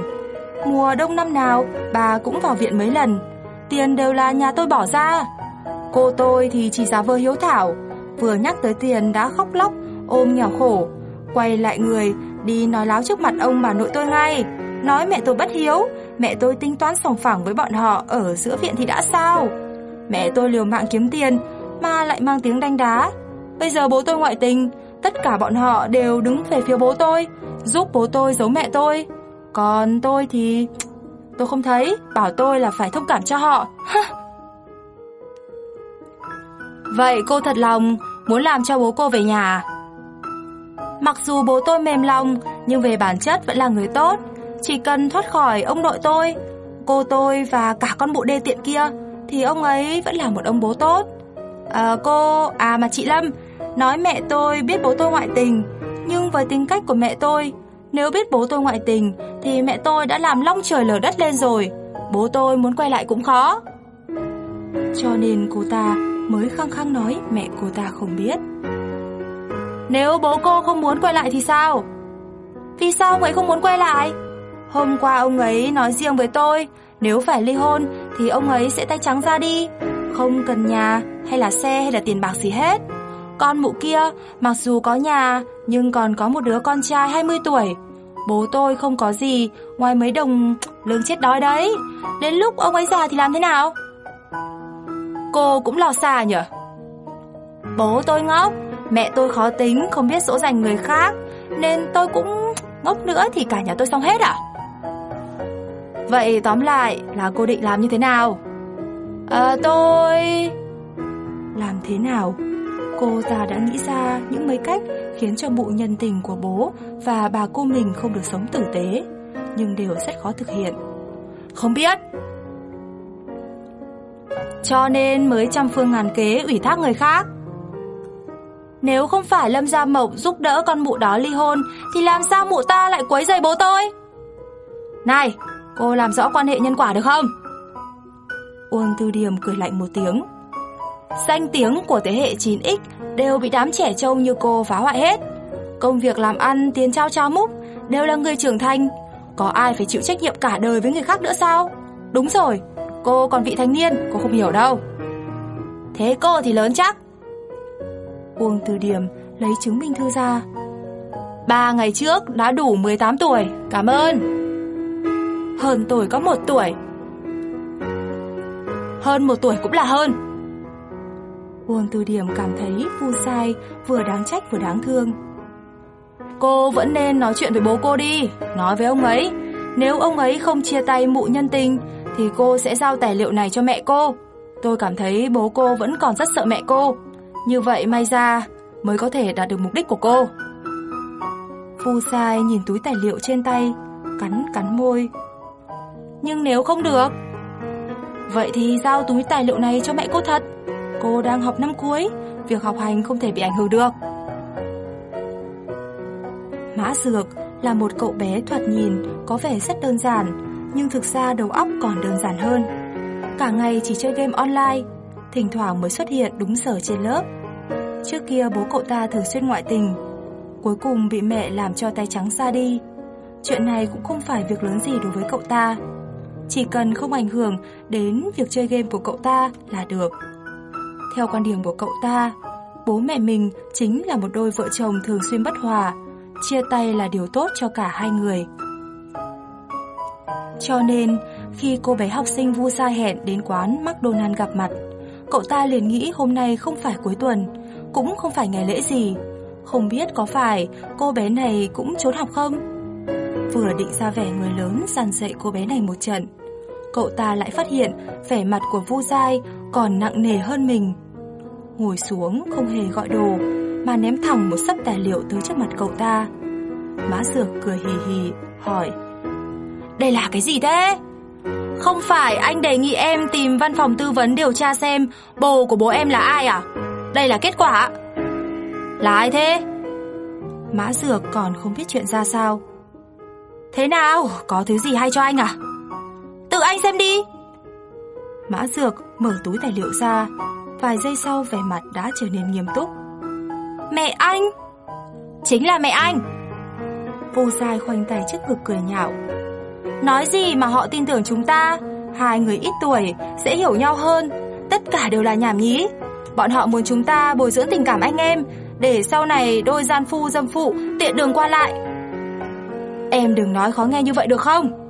Mùa đông năm nào bà cũng vào viện mấy lần tiền đều là nhà tôi bỏ ra. Cô tôi thì chỉ giả vờ hiếu thảo, vừa nhắc tới tiền đã khóc lóc, ôm nghèo khổ, quay lại người đi nói láo trước mặt ông bà nội tôi ngay, nói mẹ tôi bất hiếu, mẹ tôi tính toán sòng phẳng với bọn họ ở giữa viện thì đã sao? Mẹ tôi liều mạng kiếm tiền mà lại mang tiếng đanh đá. Bây giờ bố tôi ngoại tình, tất cả bọn họ đều đứng về phía bố tôi, giúp bố tôi giấu mẹ tôi. Còn tôi thì Tôi không thấy, bảo tôi là phải thông cảm cho họ. Vậy cô thật lòng muốn làm cho bố cô về nhà Mặc dù bố tôi mềm lòng, nhưng về bản chất vẫn là người tốt. Chỉ cần thoát khỏi ông nội tôi, cô tôi và cả con bộ đê tiện kia, thì ông ấy vẫn là một ông bố tốt. À, cô, à mà chị Lâm, nói mẹ tôi biết bố tôi ngoại tình, nhưng với tính cách của mẹ tôi, nếu biết bố tôi ngoại tình thì mẹ tôi đã làm long trời lở đất lên rồi. Bố tôi muốn quay lại cũng khó. Cho nên cô ta mới khăng khăng nói mẹ cô ta không biết. Nếu bố cô không muốn quay lại thì sao? Vì sao ông ấy không muốn quay lại? Hôm qua ông ấy nói riêng với tôi, nếu phải ly hôn thì ông ấy sẽ tay trắng ra đi, không cần nhà hay là xe hay là tiền bạc gì hết. Con mụ kia, mặc dù có nhà, nhưng còn có một đứa con trai 20 tuổi. Bố tôi không có gì, ngoài mấy đồng lương chết đói đấy. Đến lúc ông ấy già thì làm thế nào? Cô cũng lo xa nhỉ? Bố tôi ngốc, mẹ tôi khó tính, không biết dỗ dành người khác, nên tôi cũng ngốc nữa thì cả nhà tôi xong hết à? Vậy tóm lại là cô định làm như thế nào? À, tôi... Làm thế nào? Cô già đã nghĩ ra những mấy cách khiến cho mụ nhân tình của bố và bà cô mình không được sống tử tế, nhưng đều rất khó thực hiện. Không biết. Cho nên mới trăm phương ngàn kế ủy thác người khác. Nếu không phải Lâm Gia Mộc giúp đỡ con mụ đó ly hôn Thì làm sao mụ ta lại quấy giày bố tôi? Này Cô làm rõ quan hệ nhân quả được không? Uông Tư Điềm cười lạnh một tiếng. Danh tiếng của thế hệ 9X Đều bị đám trẻ trâu như cô phá hoại hết. Công việc làm ăn, tiền trao trao múc Đều là người trưởng thành. Có ai phải chịu trách nhiệm cả đời với người khác nữa sao? Đúng rồi Cô còn vị thanh niên, cô không hiểu đâu. Thế cô thì lớn chắc. Uông Từ Điểm lấy chứng minh thư ra. Ba ngày trước đã đủ 18 tuổi, cảm ơn. Hơn tuổi có một tuổi. Hơn một tuổi cũng là hơn. Uông Từ Điểm cảm thấy Phu Sai vừa đáng trách vừa đáng thương. Cô vẫn nên nói chuyện với bố cô đi, nói với ông ấy. Nếu ông ấy không chia tay mụ nhân tình, thì cô sẽ giao tài liệu này cho mẹ cô. Tôi cảm thấy bố cô vẫn còn rất sợ mẹ cô. Như vậy may ra mới có thể đạt được mục đích của cô. Phu sai nhìn túi tài liệu trên tay, cắn cắn môi. Nhưng nếu không được, vậy thì giao túi tài liệu này cho mẹ cô thật. Cô đang học năm cuối, việc học hành không thể bị ảnh hưởng được. Mã Dược là một cậu bé thoạt nhìn có vẻ rất đơn giản, nhưng thực ra đầu óc còn đơn giản hơn. Cả ngày chỉ chơi game online, thỉnh thoảng mới xuất hiện đúng giờ trên lớp. Trước kia bố cậu ta thường xuyên ngoại tình, cuối cùng bị mẹ làm cho tay trắng ra đi. Chuyện này cũng không phải việc lớn gì đối với cậu ta. Chỉ cần không ảnh hưởng đến việc chơi game của cậu ta là được. Theo quan điểm của cậu ta, bố mẹ mình chính là một đôi vợ chồng thường xuyên bất hòa, chia tay là điều tốt cho cả hai người. Cho nên, khi cô bé học sinh Vu Sa hẹn đến quán McDonald gặp mặt, cậu ta liền nghĩ hôm nay không phải cuối tuần, cũng không phải ngày lễ gì. Không biết có phải cô bé này cũng trốn học không? Vừa định ra vẻ người lớn dằn dạy cô bé này một trận, cậu ta lại phát hiện vẻ mặt của Vu Giai còn nặng nề hơn mình. Ngồi xuống không hề gọi đồ, mà ném thẳng một sấp tài liệu tới trước mặt cậu ta. Má Dược cười hì hì, hỏi Đây là cái gì thế? Không phải anh đề nghị em tìm văn phòng tư vấn điều tra xem bồ của bố em là ai à? Đây là kết quả. Là ai thế? Mã Dược còn không biết chuyện ra sao. Thế nào? Có thứ gì hay cho anh à? Tự anh xem đi. Mã Dược mở túi tài liệu ra, vài giây sau vẻ mặt đã trở nên nghiêm túc. Mẹ anh? Chính là mẹ anh. Vô sai khoanh tay trước ngực cười nhạo. Nói gì mà họ tin tưởng chúng ta? Hai người ít tuổi sẽ hiểu nhau hơn, tất cả đều là nhảm nhí. Bọn họ muốn chúng ta bồi dưỡng tình cảm anh em. Để sau này đôi gian phu dâm phụ tiện đường qua lại. Em đừng nói khó nghe như vậy được không?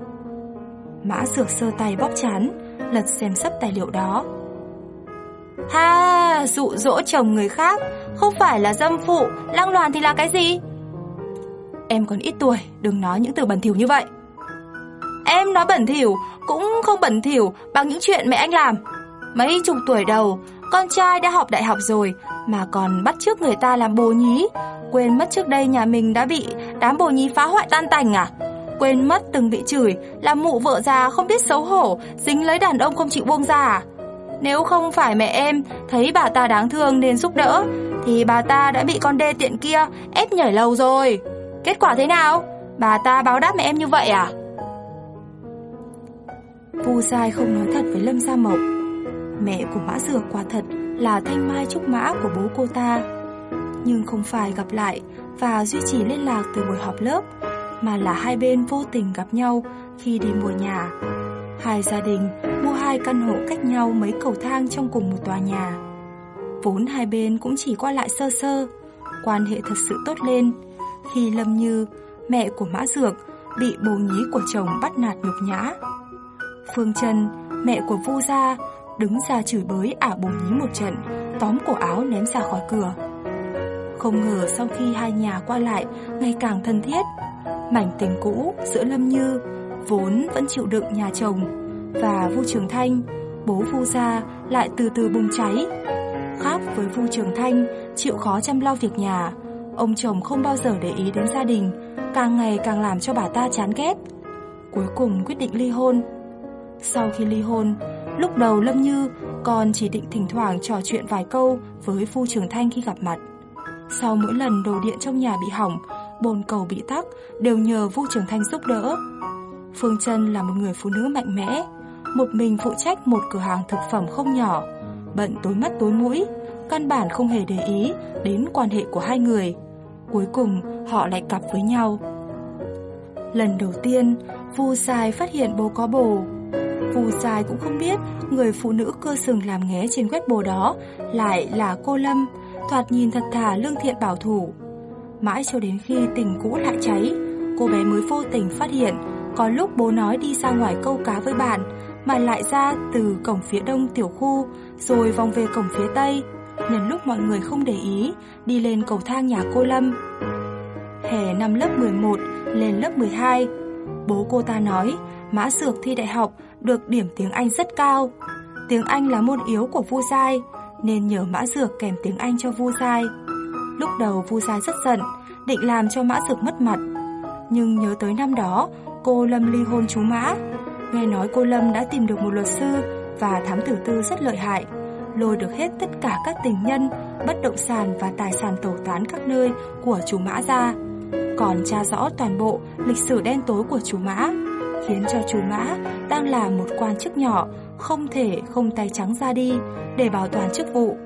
Mã sược sơ tay bóp chán Lật xem sắp tài liệu đó. Ha, dụ dỗ chồng người khác Không phải là dâm phụ Lăng loàn thì là cái gì? Em còn ít tuổi Đừng nói những từ bẩn thỉu như vậy. Em nói bẩn thỉu Cũng không bẩn thỉu bằng những chuyện mẹ anh làm. Mấy chục tuổi đầu con trai đã học đại học rồi mà còn bắt trước người ta làm bồ nhí. Quên mất trước đây nhà mình đã bị đám bồ nhí phá hoại tan tành à? Quên mất từng bị chửi là mụ vợ già không biết xấu hổ, dính lấy đàn ông không chịu buông ra à? Nếu không phải mẹ em thấy bà ta đáng thương nên giúp đỡ, thì bà ta đã bị con đê tiện kia ép nhảy lầu rồi. Kết quả thế nào? Bà ta báo đáp mẹ em như vậy à? Vu Sai không nói thật với Lâm Gia Mộc Mẹ của Mã Dược quả thật là thanh mai trúc mã của bố cô ta. Nhưng không phải gặp lại và duy trì liên lạc từ buổi họp lớp Mà là hai bên vô tình gặp nhau khi đi mua nhà. Hai gia đình mua hai căn hộ cách nhau mấy cầu thang trong cùng một tòa nhà. Vốn hai bên cũng chỉ qua lại sơ sơ Quan hệ thật sự tốt lên Khi Lâm Như, mẹ của Mã Dược, bị bồ nhí của chồng bắt nạt nhục nhã. Phương Trần, mẹ của Vu Gia, đứng ra chửi bới ả bồ nhí một trận, tóm cổ áo ném ra khỏi cửa. Không ngờ sau khi hai nhà qua lại ngày càng thân thiết, mảnh tình cũ giữa Lâm Như vốn vẫn chịu đựng nhà chồng và Vu Trường Thanh, bố Vu gia lại từ từ bùng cháy. Khác với Vu Trường Thanh chịu khó chăm lo việc nhà, ông chồng không bao giờ để ý đến gia đình, càng ngày càng làm cho bà ta chán ghét. Cuối cùng quyết định ly hôn. Sau khi ly hôn, lúc đầu Lâm Như còn chỉ định thỉnh thoảng trò chuyện vài câu với Vu Trường Thanh khi gặp mặt. Sau mỗi lần đồ điện trong nhà bị hỏng, bồn cầu bị tắc đều nhờ Vu Trường Thanh giúp đỡ. Phương Trân là một người phụ nữ mạnh mẽ, một mình phụ trách một cửa hàng thực phẩm không nhỏ, bận tối mắt tối mũi, căn bản không hề để ý đến quan hệ của hai người. Cuối cùng họ lại cặp với nhau. Lần đầu tiên, Vu Sai phát hiện bố có bồ vù dài cũng không biết người phụ nữ cơ sừng làm nghé trên quét bồ đó lại là cô Lâm, thoạt nhìn thật thà lương thiện bảo thủ. Mãi cho đến khi tình cũ lại cháy, cô bé mới vô tình phát hiện có lúc bố nói đi ra ngoài câu cá với bạn mà lại ra từ cổng phía đông tiểu khu rồi vòng về cổng phía tây. Nhân lúc mọi người không để ý, đi lên cầu thang nhà cô Lâm. Hè năm lớp 11 lên lớp 12, bố cô ta nói Mã Dược thi đại học được điểm tiếng Anh rất cao. Tiếng Anh là môn yếu của Vu Giai, nên nhờ Mã Dược kèm tiếng Anh cho Vu Giai. Lúc đầu Vu Giai rất giận, định làm cho Mã Dược mất mặt. Nhưng nhớ tới năm đó, cô Lâm ly hôn chú Mã. Nghe nói cô Lâm đã tìm được một luật sư và thám tử tư rất lợi hại, lôi được hết tất cả các tình nhân, bất động sản và tài sản tẩu tán các nơi của chú Mã ra. Còn tra rõ toàn bộ lịch sử đen tối của chú Mã, khiến cho chú Mã đang là một quan chức nhỏ, không thể không tay trắng ra đi để bảo toàn chức vụ.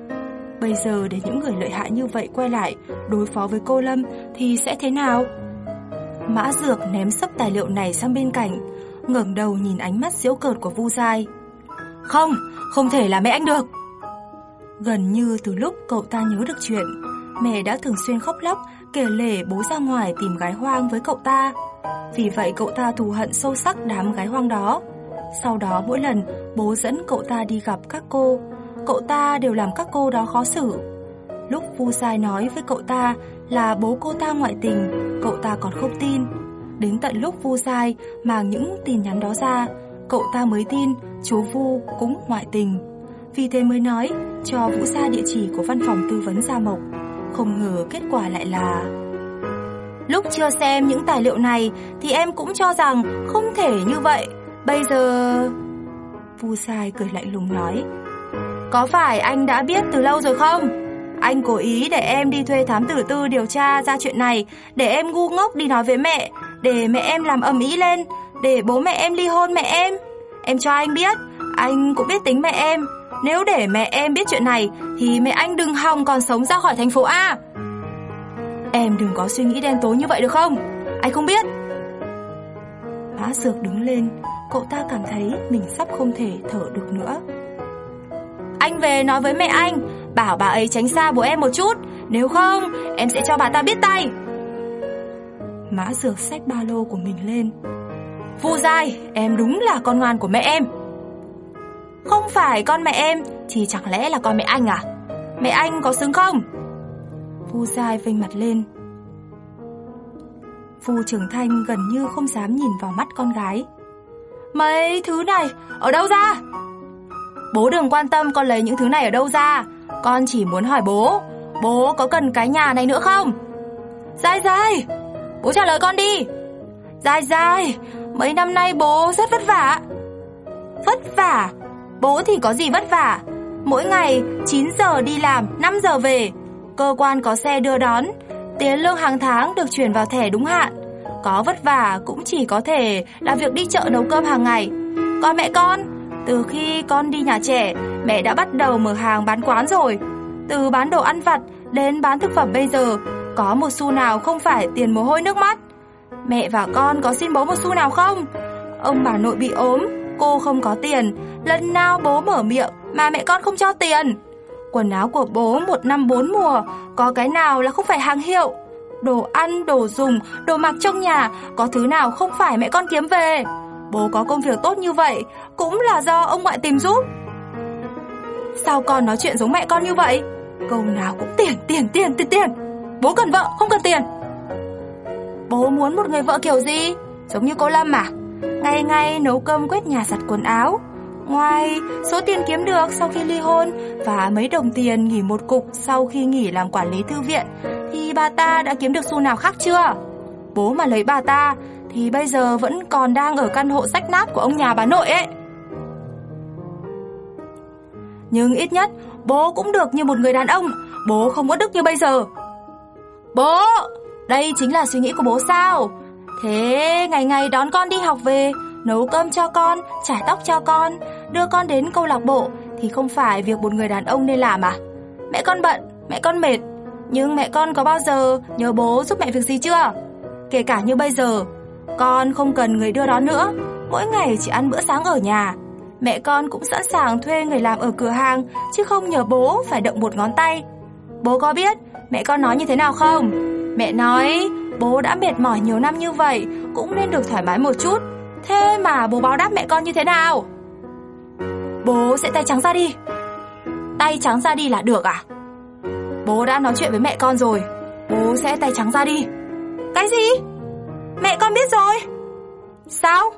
Bây giờ để những người lợi hại như vậy quay lại đối phó với cô Lâm thì sẽ thế nào? Mã Dược ném sấp tài liệu này sang bên cạnh, ngẩng đầu nhìn ánh mắt giễu cợt của Vu Giai. Không, không thể là mẹ anh được. Gần như từ lúc cậu ta nhớ được chuyện, mẹ đã thường xuyên khóc lóc kể lể bố ra ngoài tìm gái hoang với cậu ta. Vì vậy cậu ta thù hận sâu sắc đám gái hoang đó. Sau đó mỗi lần bố dẫn cậu ta đi gặp các cô, cậu ta đều làm các cô đó khó xử. Lúc Vu Sai nói với cậu ta là bố cô ta ngoại tình, cậu ta còn không tin. Đến tận lúc Vu Sai mang những tin nhắn đó ra, cậu ta mới tin chú Vu cũng ngoại tình. Vì thế mới nói cho Vũ Sa địa chỉ của văn phòng tư vấn Gia Mộc. Không ngờ kết quả lại là... Lúc chưa xem những tài liệu này thì em cũng cho rằng không thể như vậy. Bây giờ... Vu Sai cười lạnh lùng nói. Có phải anh đã biết từ lâu rồi không? Anh cố ý để em đi thuê thám tử tư điều tra ra chuyện này để em ngu ngốc đi nói với mẹ, để mẹ em làm ầm ĩ lên, để bố mẹ em ly hôn mẹ em. Em cho anh biết, anh cũng biết tính mẹ em. Nếu để mẹ em biết chuyện này thì mẹ anh đừng hòng còn sống ra khỏi thành phố A. Em đừng có suy nghĩ đen tối như vậy được không? Anh không biết. Mã Dược đứng lên, cậu ta cảm thấy mình sắp không thể thở được nữa. Anh về nói với mẹ anh, bảo bà ấy tránh xa bố em một chút, nếu không em sẽ cho bà ta biết tay. Mã Dược xách ba lô của mình lên. Vu dai em đúng là con ngoan của mẹ em. Không phải con mẹ em, Thì chẳng lẽ là con mẹ anh à? Mẹ anh có xứng không? Vu dai vênh mặt lên. Vu Trường Thanh gần như không dám nhìn vào mắt con gái. Mấy thứ này, Ở đâu ra? Bố đừng quan tâm con lấy những thứ này ở đâu ra. Con chỉ muốn hỏi bố. Bố có cần cái nhà này nữa không? Dai dai Bố trả lời con đi. Dai dai Mấy năm nay bố rất vất vả. Vất vả? Bố thì có gì vất vả? Mỗi ngày 9 giờ đi làm 5 giờ về. Cơ quan có xe đưa đón. Tiền lương hàng tháng được chuyển vào thẻ đúng hạn. Có vất vả cũng chỉ có thể là việc đi chợ nấu cơm hàng ngày. Còn mẹ con, Từ khi con đi nhà trẻ, Mẹ đã bắt đầu mở hàng bán quán rồi. Từ bán đồ ăn vặt đến bán thực phẩm bây giờ, Có một xu nào không phải tiền mồ hôi nước mắt? Mẹ và con có xin bố một xu nào không? Ông bà nội bị ốm Cô không có tiền. Lần nào bố mở miệng mà mẹ con không cho tiền. Quần áo của bố một năm bốn mùa Có cái nào là không phải hàng hiệu? Đồ ăn, đồ dùng, đồ mặc trong nhà Có thứ nào không phải mẹ con kiếm về? Bố có công việc tốt như vậy Cũng là do ông ngoại tìm giúp. Sao con nói chuyện giống mẹ con như vậy? Câu nào cũng tiền, tiền, tiền, tiền, tiền. Bố cần vợ, không cần tiền. Bố muốn một người vợ kiểu gì? Giống như cô Lâm à? Ngày ngày nấu cơm quét nhà giặt quần áo. Ngoài số tiền kiếm được sau khi ly hôn và mấy đồng tiền nghỉ một cục sau khi nghỉ làm quản lý thư viện thì bà ta đã kiếm được xu nào khác chưa? Bố mà lấy bà ta thì bây giờ vẫn còn đang ở căn hộ rách nát của ông nhà bà nội ấy. Nhưng ít nhất bố cũng được như một người đàn ông, bố không có đức như bây giờ. Bố, đây chính là suy nghĩ của bố sao? Thế ngày ngày đón con đi học về, nấu cơm cho con, chải tóc cho con, đưa con đến câu lạc bộ thì không phải việc một người đàn ông nên làm à? Mẹ con bận, mẹ con mệt, nhưng mẹ con có bao giờ nhờ bố giúp mẹ việc gì chưa? Kể cả như bây giờ, con không cần người đưa đón nữa, mỗi ngày chỉ ăn bữa sáng ở nhà. Mẹ con cũng sẵn sàng thuê người làm ở cửa hàng, chứ không nhờ bố phải động một ngón tay. Bố có biết mẹ con nói như thế nào không? Mẹ nói bố đã mệt mỏi nhiều năm như vậy, cũng nên được thoải mái một chút. Thế mà bố báo đáp mẹ con như thế nào? Bố sẽ tay trắng ra đi. Tay trắng ra đi là được à? Bố đã nói chuyện với mẹ con rồi, bố sẽ tay trắng ra đi. Cái gì? Mẹ con biết rồi. Sao?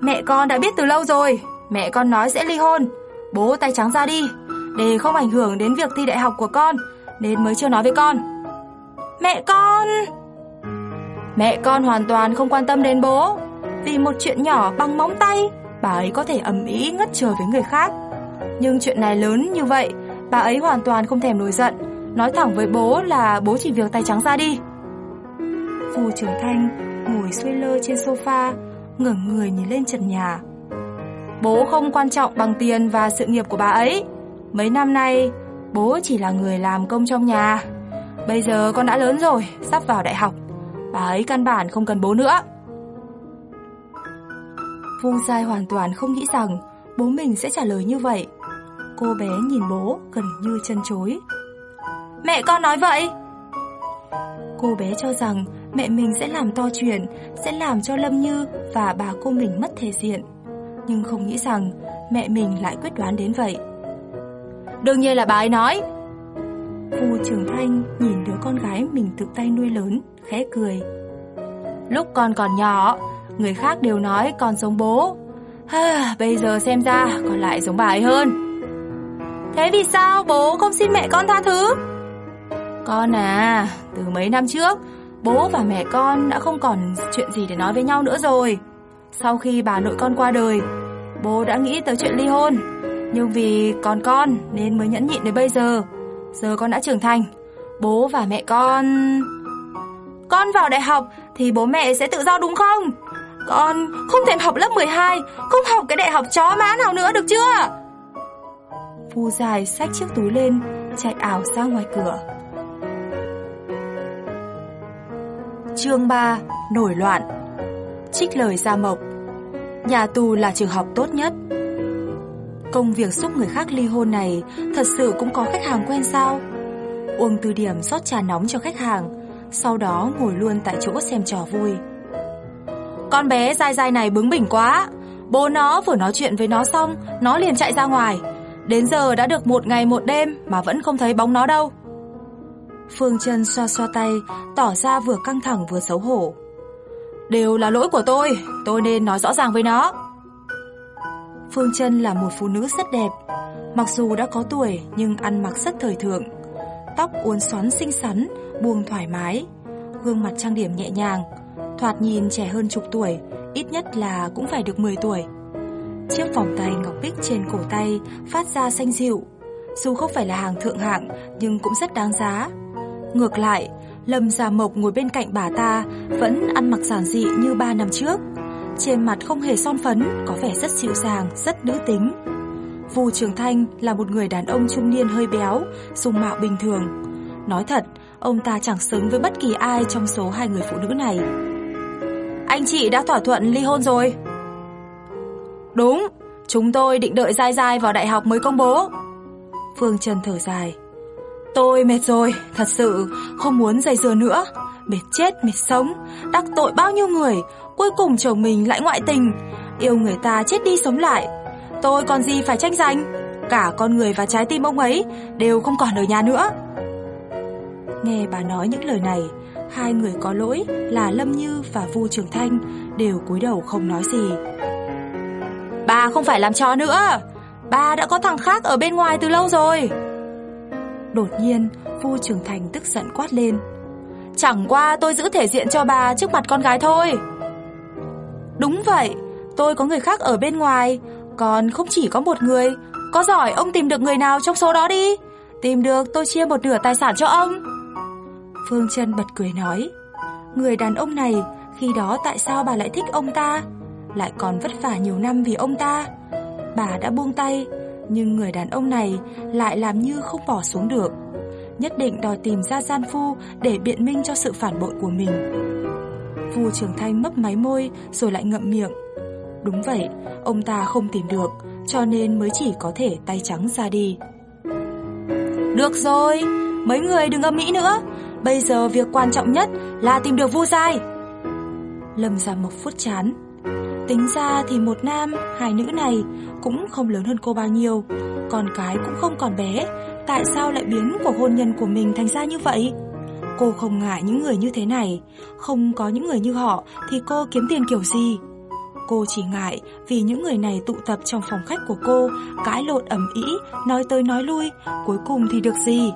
Mẹ con đã biết từ lâu rồi, mẹ con nói sẽ ly hôn. Bố tay trắng ra đi, để không ảnh hưởng đến việc thi đại học của con, nên mới chưa nói với con. Mẹ con... Mẹ con hoàn toàn không quan tâm đến bố, vì một chuyện nhỏ bằng móng tay, bà ấy có thể ầm ĩ ngất trời với người khác. Nhưng chuyện này lớn như vậy, bà ấy hoàn toàn không thèm nổi giận, nói thẳng với bố là bố chỉ việc tay trắng ra đi. Phù trưởng thanh ngồi xuôi lơ trên sofa, ngẩng người nhìn lên trần nhà. Bố không quan trọng bằng tiền và sự nghiệp của bà ấy. Mấy năm nay, bố chỉ là người làm công trong nhà. Bây giờ con đã lớn rồi, sắp vào đại học. Bà ấy căn bản không cần bố nữa. Vương Giai hoàn toàn không nghĩ rằng bố mình sẽ trả lời như vậy. Cô bé nhìn bố gần như chân chối. Mẹ con nói vậy. Cô bé cho rằng mẹ mình sẽ làm to chuyện, sẽ làm cho Lâm Như và bà cô mình mất thể diện. Nhưng không nghĩ rằng mẹ mình lại quyết đoán đến vậy. Đương nhiên là bà ấy nói. Phu trưởng thanh nhìn đứa con gái mình tự tay nuôi lớn, khẽ cười. Lúc con còn nhỏ, người khác đều nói con giống bố. Ha, bây giờ xem ra còn lại giống bà ấy hơn. Thế vì sao bố không xin mẹ con tha thứ? Con à, từ mấy năm trước, bố và mẹ con đã không còn chuyện gì để nói với nhau nữa rồi. Sau khi bà nội con qua đời, bố đã nghĩ tới chuyện ly hôn. Nhưng vì còn con nên mới nhẫn nhịn đến bây giờ. Giờ con đã trưởng thành, bố và mẹ con... Con vào đại học thì bố mẹ sẽ tự do đúng không? Con không thể học lớp 12, không học cái đại học chó má nào nữa được chưa? Phu dài xách chiếc túi lên, chạy ảo ra ngoài cửa. Chương 3: Nổi loạn. Trích lời Gia Mộc. Nhà tù là trường học tốt nhất. Công việc giúp người khác ly hôn này thật sự cũng có khách hàng quen sao? Uông Từ Điểm rót trà nóng cho khách hàng, sau đó ngồi luôn tại chỗ xem trò vui. Con bé dai dai này bướng bỉnh quá, bố nó vừa nói chuyện với nó xong, nó liền chạy ra ngoài. Đến giờ đã được một ngày một đêm mà vẫn không thấy bóng nó đâu. Phương Trân xoa xoa tay, tỏ ra vừa căng thẳng vừa xấu hổ. Đều là lỗi của tôi, tôi nên nói rõ ràng với nó. Phương Trân là một phụ nữ rất đẹp, mặc dù đã có tuổi nhưng ăn mặc rất thời thượng. Tóc uốn xoắn xinh xắn, buông thoải mái, gương mặt trang điểm nhẹ nhàng, thoạt nhìn trẻ hơn chục tuổi, ít nhất là cũng phải được 10 tuổi. Chiếc vòng tay ngọc bích trên cổ tay phát ra xanh dịu, dù không phải là hàng thượng hạng nhưng cũng rất đáng giá. Ngược lại, Lâm Gia Mộc ngồi bên cạnh bà ta vẫn ăn mặc giản dị như ba năm trước. Trên mặt không hề son phấn, có vẻ rất dịu dàng, rất nữ tính. Vu Trường Thanh là một người đàn ông trung niên hơi béo, dung mạo bình thường. Nói thật, ông ta chẳng xứng với bất kỳ ai trong số hai người phụ nữ này. Anh chị đã thỏa thuận ly hôn rồi. Đúng, chúng tôi định đợi dai dai vào đại học mới công bố. Phương Trần thở dài. Tôi mệt rồi, thật sự không muốn dày dừa nữa. Mệt chết, mệt sống, đắc tội bao nhiêu người, cuối cùng chồng mình lại ngoại tình, yêu người ta chết đi sống lại. Tôi còn gì phải tranh giành, cả con người và trái tim ông ấy đều không còn ở nhà nữa. Nghe bà nói những lời này, hai người có lỗi là Lâm Như và Vu Trường Thanh đều cúi đầu không nói gì. Bà không phải làm trò nữa, bà đã có thằng khác ở bên ngoài từ lâu rồi. Đột nhiên, Vu Trường Thành tức giận quát lên. Chẳng qua tôi giữ thể diện cho bà trước mặt con gái thôi. Đúng vậy, tôi có người khác ở bên ngoài, còn không chỉ có một người. Có giỏi ông tìm được người nào trong số đó đi. Tìm được tôi chia một nửa tài sản cho ông. Phương Trân bật cười nói. Người đàn ông này, khi đó tại sao bà lại thích ông ta? Lại còn vất vả nhiều năm vì ông ta. Bà đã buông tay, nhưng người đàn ông này lại làm như không bỏ xuống được. Nhất định đòi tìm ra gian phu để biện minh cho sự phản bội của mình. Vu Trường Thanh mấp máy môi rồi lại ngậm miệng. Đúng vậy, ông ta không tìm được, cho nên mới chỉ có thể tay trắng ra đi. Được rồi, mấy người đừng âm mỹ nữa. Bây giờ việc quan trọng nhất là tìm được Vu Giai. Lâm Gia Mộc phút chán. Tính ra thì một nam, hai nữ này cũng không lớn hơn cô bao nhiêu, con cái cũng không còn bé, tại sao lại biến cuộc hôn nhân của mình thành ra như vậy? Cô không ngại những người như thế này, không có những người như họ thì cô kiếm tiền kiểu gì? Cô chỉ ngại vì những người này tụ tập trong phòng khách của cô, cãi lộn ẩm ý, nói tới nói lui, cuối cùng thì được gì?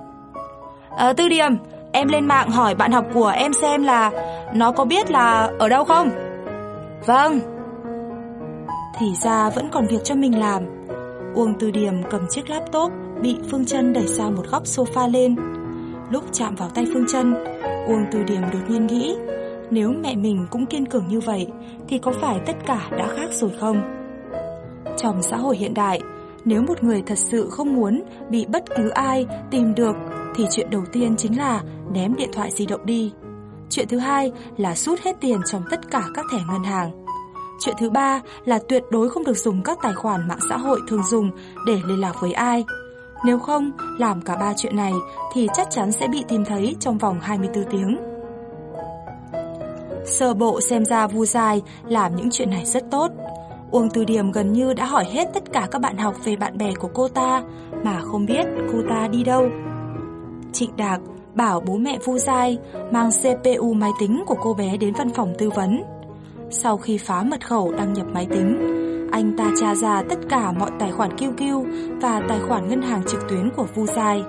À, tư điểm, em lên mạng hỏi bạn học của em xem là nó có biết là ở đâu không? Vâng. Thì ra vẫn còn việc cho mình làm. Uông Tư Điểm cầm chiếc laptop bị Phương Trân đẩy sang một góc sofa lên. Lúc chạm vào tay Phương Trân, Uông Từ Điểm đột nhiên nghĩ, nếu mẹ mình cũng kiên cường như vậy thì có phải tất cả đã khác rồi không? Trong xã hội hiện đại, nếu một người thật sự không muốn bị bất cứ ai tìm được thì chuyện đầu tiên chính là ném điện thoại di động đi. Chuyện thứ hai là rút hết tiền trong tất cả các thẻ ngân hàng. Chuyện thứ ba là tuyệt đối không được dùng các tài khoản mạng xã hội thường dùng để liên lạc với ai. Nếu không, làm cả ba chuyện này thì chắc chắn sẽ bị tìm thấy trong vòng 24 tiếng. Sơ bộ xem ra Vu Dài làm những chuyện này rất tốt. Uông Từ Điểm gần như đã hỏi hết tất cả các bạn học về bạn bè của cô ta mà không biết cô ta đi đâu. Trịnh Đạc bảo bố mẹ Vu Dài mang CPU máy tính của cô bé đến văn phòng tư vấn. Sau khi phá mật khẩu đăng nhập máy tính, anh ta tra ra tất cả mọi tài khoản QQ và tài khoản ngân hàng trực tuyến của Vu Giai.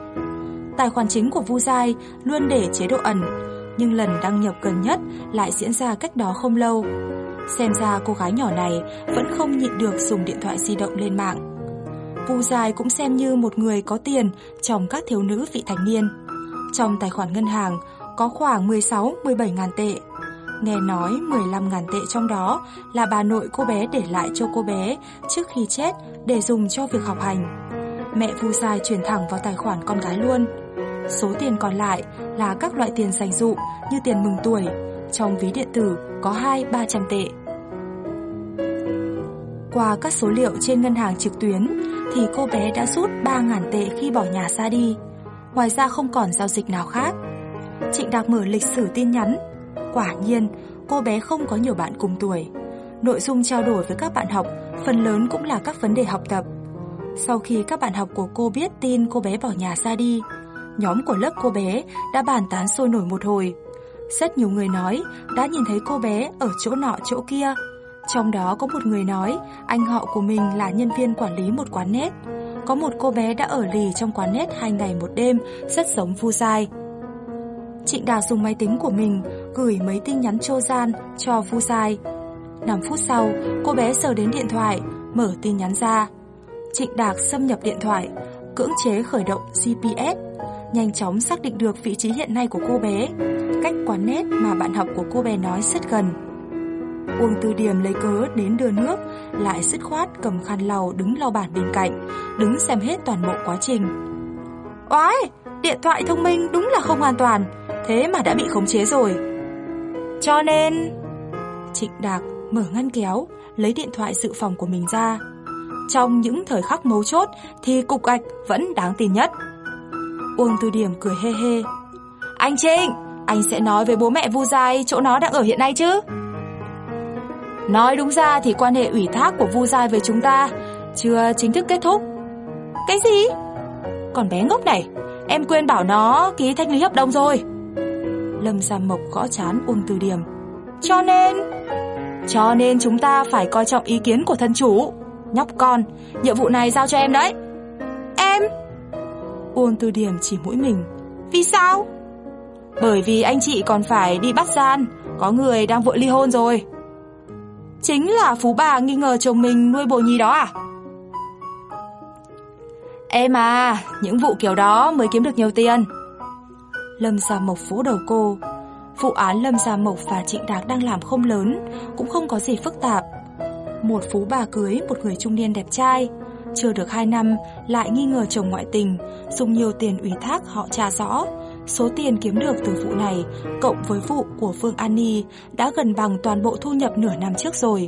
Tài khoản chính của Vu Giai luôn để chế độ ẩn, nhưng lần đăng nhập gần nhất lại diễn ra cách đó không lâu. Xem ra cô gái nhỏ này vẫn không nhịn được dùng điện thoại di động lên mạng. Vu Giai cũng xem như một người có tiền trong các thiếu nữ vị thành niên. Trong tài khoản ngân hàng có khoảng 16-17 ngàn tệ. Nghe nói 15 ngàn tệ trong đó là bà nội cô bé để lại cho cô bé trước khi chết để dùng cho việc học hành. Mẹ Vu sai chuyển thẳng vào tài khoản con gái luôn. Số tiền còn lại là các loại tiền dành dụ như tiền mừng tuổi, trong ví điện tử có 2-300 tệ. Qua các số liệu trên ngân hàng trực tuyến thì cô bé đã rút 3.000 tệ khi bỏ nhà ra đi. Ngoài ra không còn giao dịch nào khác. Trịnh Đạc mở lịch sử tin nhắn. Quả nhiên, cô bé không có nhiều bạn cùng tuổi. Nội dung trao đổi với các bạn học phần lớn cũng là các vấn đề học tập. Sau khi các bạn học của cô biết tin cô bé bỏ nhà ra đi, nhóm của lớp cô bé đã bàn tán sôi nổi một hồi. Rất nhiều người nói đã nhìn thấy cô bé ở chỗ nọ chỗ kia. Trong đó có một người nói anh họ của mình là nhân viên quản lý một quán nét. Có một cô bé đã ở lì trong quán nét hai ngày một đêm, rất giống Vu sai Trịnh Đào dùng máy tính của mình gửi mấy tin nhắn trô gian cho Vu Sai. 5 phút sau, cô bé sờ đến điện thoại, mở tin nhắn ra. Trịnh Đạc xâm nhập điện thoại, cưỡng chế khởi động GPS, nhanh chóng xác định được vị trí hiện nay của cô bé. Cách quán nét mà bạn học của cô bé nói rất gần. Uông Tư Điểm lấy cớ đến đưa nước, lại dứt khoát cầm khăn lau đứng lau bàn bên cạnh, đứng xem hết toàn bộ quá trình. Oái, điện thoại thông minh đúng là không an toàn, thế mà đã bị khống chế rồi. Cho nên... Trịnh Đạc mở ngăn kéo, lấy điện thoại dự phòng của mình ra. Trong những thời khắc mấu chốt thì cục gạch vẫn đáng tin nhất. Uông Tư Điểm cười hê hê. Anh Trịnh, anh sẽ nói với bố mẹ Vu Giai chỗ nó đang ở hiện nay chứ? Nói đúng ra thì quan hệ ủy thác của Vu Giai với chúng ta chưa chính thức kết thúc. Cái gì? Còn bé ngốc này, em quên bảo nó ký thanh lý hợp đồng rồi. Lâm Gia Mộc gõ chán Uông Từ Điểm. Cho nên... Cho nên chúng ta phải coi trọng ý kiến của thân chủ. Nhóc con, nhiệm vụ này giao cho em đấy. Em... Uông Từ Điểm chỉ mũi mình. Vì sao? Bởi vì anh chị còn phải đi bắt gian, có người đang vội ly hôn rồi. Chính là phú bà nghi ngờ chồng mình nuôi bồ nhí đó à? Em à, những vụ kiểu đó mới kiếm được nhiều tiền. Lâm Gia Mộc vỗ đầu cô. Vụ án Lâm Gia Mộc và Trịnh Đạc đang làm không lớn, cũng không có gì phức tạp. Một phú bà cưới một người trung niên đẹp trai, chưa được 2 năm lại nghi ngờ chồng ngoại tình, dùng nhiều tiền ủy thác họ tra rõ. Số tiền kiếm được từ vụ này, cộng với vụ của Phương An Ni đã gần bằng toàn bộ thu nhập nửa năm trước rồi.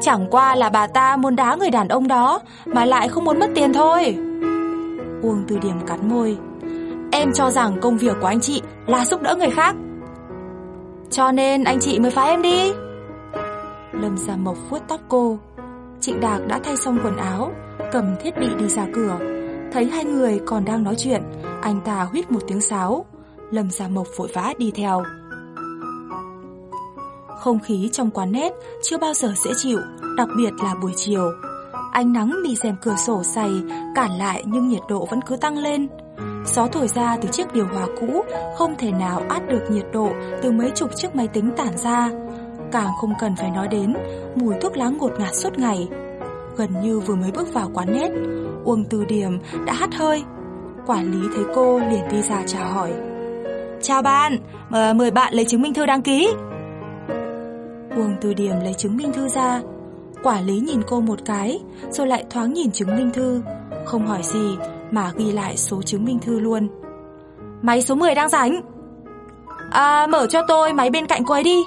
Chẳng qua là bà ta muốn đá người đàn ông đó mà lại không muốn mất tiền thôi. Uông Từ Điểm cắn môi. Em cho rằng công việc của anh chị là giúp đỡ người khác. Cho nên anh chị mới phá em đi. Lâm Gia Mộc vuốt tóc cô. Trịnh Đạc đã thay xong quần áo, cầm thiết bị đi ra cửa. Thấy hai người còn đang nói chuyện, anh ta huýt một tiếng sáo. Lâm Gia Mộc vội vã đi theo. Không khí trong quán nét chưa bao giờ dễ chịu, đặc biệt là buổi chiều. Ánh nắng bị rèm cửa sổ dày cản lại nhưng nhiệt độ vẫn cứ tăng lên. Gió thổi ra từ chiếc điều hòa cũ không thể nào át được nhiệt độ từ mấy chục chiếc máy tính tản ra. Càng không cần phải nói đến mùi thuốc lá ngột ngạt suốt ngày. Gần như vừa mới bước vào quán nét, Uông Từ Điểm đã hắt hơi. Quản lý thấy cô liền đi ra chào hỏi. Chào bạn, mời bạn lấy chứng minh thư đăng ký. Uông Từ Điểm lấy chứng minh thư ra. Quản lý nhìn cô một cái, rồi lại thoáng nhìn chứng minh thư, không hỏi gì mà ghi lại số chứng minh thư luôn. Máy số 10 đang rảnh. À, mở cho tôi máy bên cạnh cô ấy đi.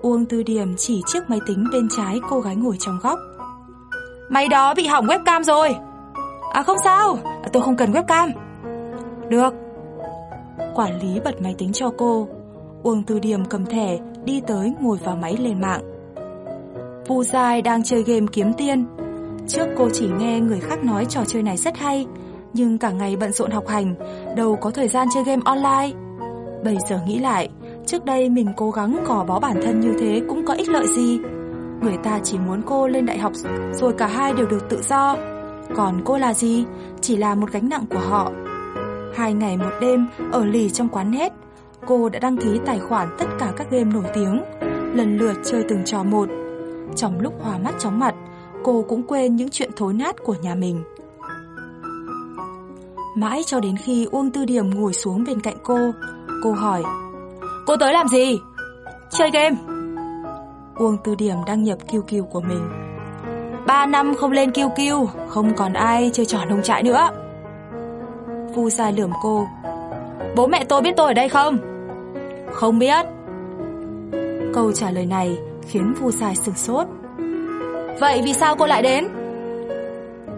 Uông Tư Điểm chỉ chiếc máy tính bên trái cô gái ngồi trong góc. Máy đó bị hỏng webcam rồi. À không sao, tôi không cần webcam. Được. Quản lý bật máy tính cho cô. Uông Tư Điểm cầm thẻ, đi tới ngồi vào máy lên mạng. Vu Dài đang chơi game kiếm tiền. Trước cô chỉ nghe người khác nói trò chơi này rất hay, nhưng cả ngày bận rộn học hành, đâu có thời gian chơi game online. Bây giờ nghĩ lại, trước đây mình cố gắng gò bó bản thân như thế cũng có ích lợi gì. Người ta chỉ muốn cô lên đại học rồi cả hai đều được tự do. Còn cô là gì? Chỉ là một gánh nặng của họ. Hai ngày một đêm ở lì trong quán hết cô đã đăng ký tài khoản tất cả các game nổi tiếng, lần lượt chơi từng trò một. Trong lúc hòa mắt chóng mặt, cô cũng quên những chuyện thối nát của nhà mình. Mãi cho đến khi Uông Tư Điểm ngồi xuống bên cạnh cô, cô hỏi Cô tới làm gì? Chơi game Uông Tư Điểm đăng nhập QQ của mình Ba năm không lên QQ, không còn ai chơi trò nông trại nữa Vu dài lườm cô Bố mẹ tôi biết tôi ở đây không? Không biết Câu trả lời này khiến Vu dài sửng sốt Vậy vì sao cô lại đến?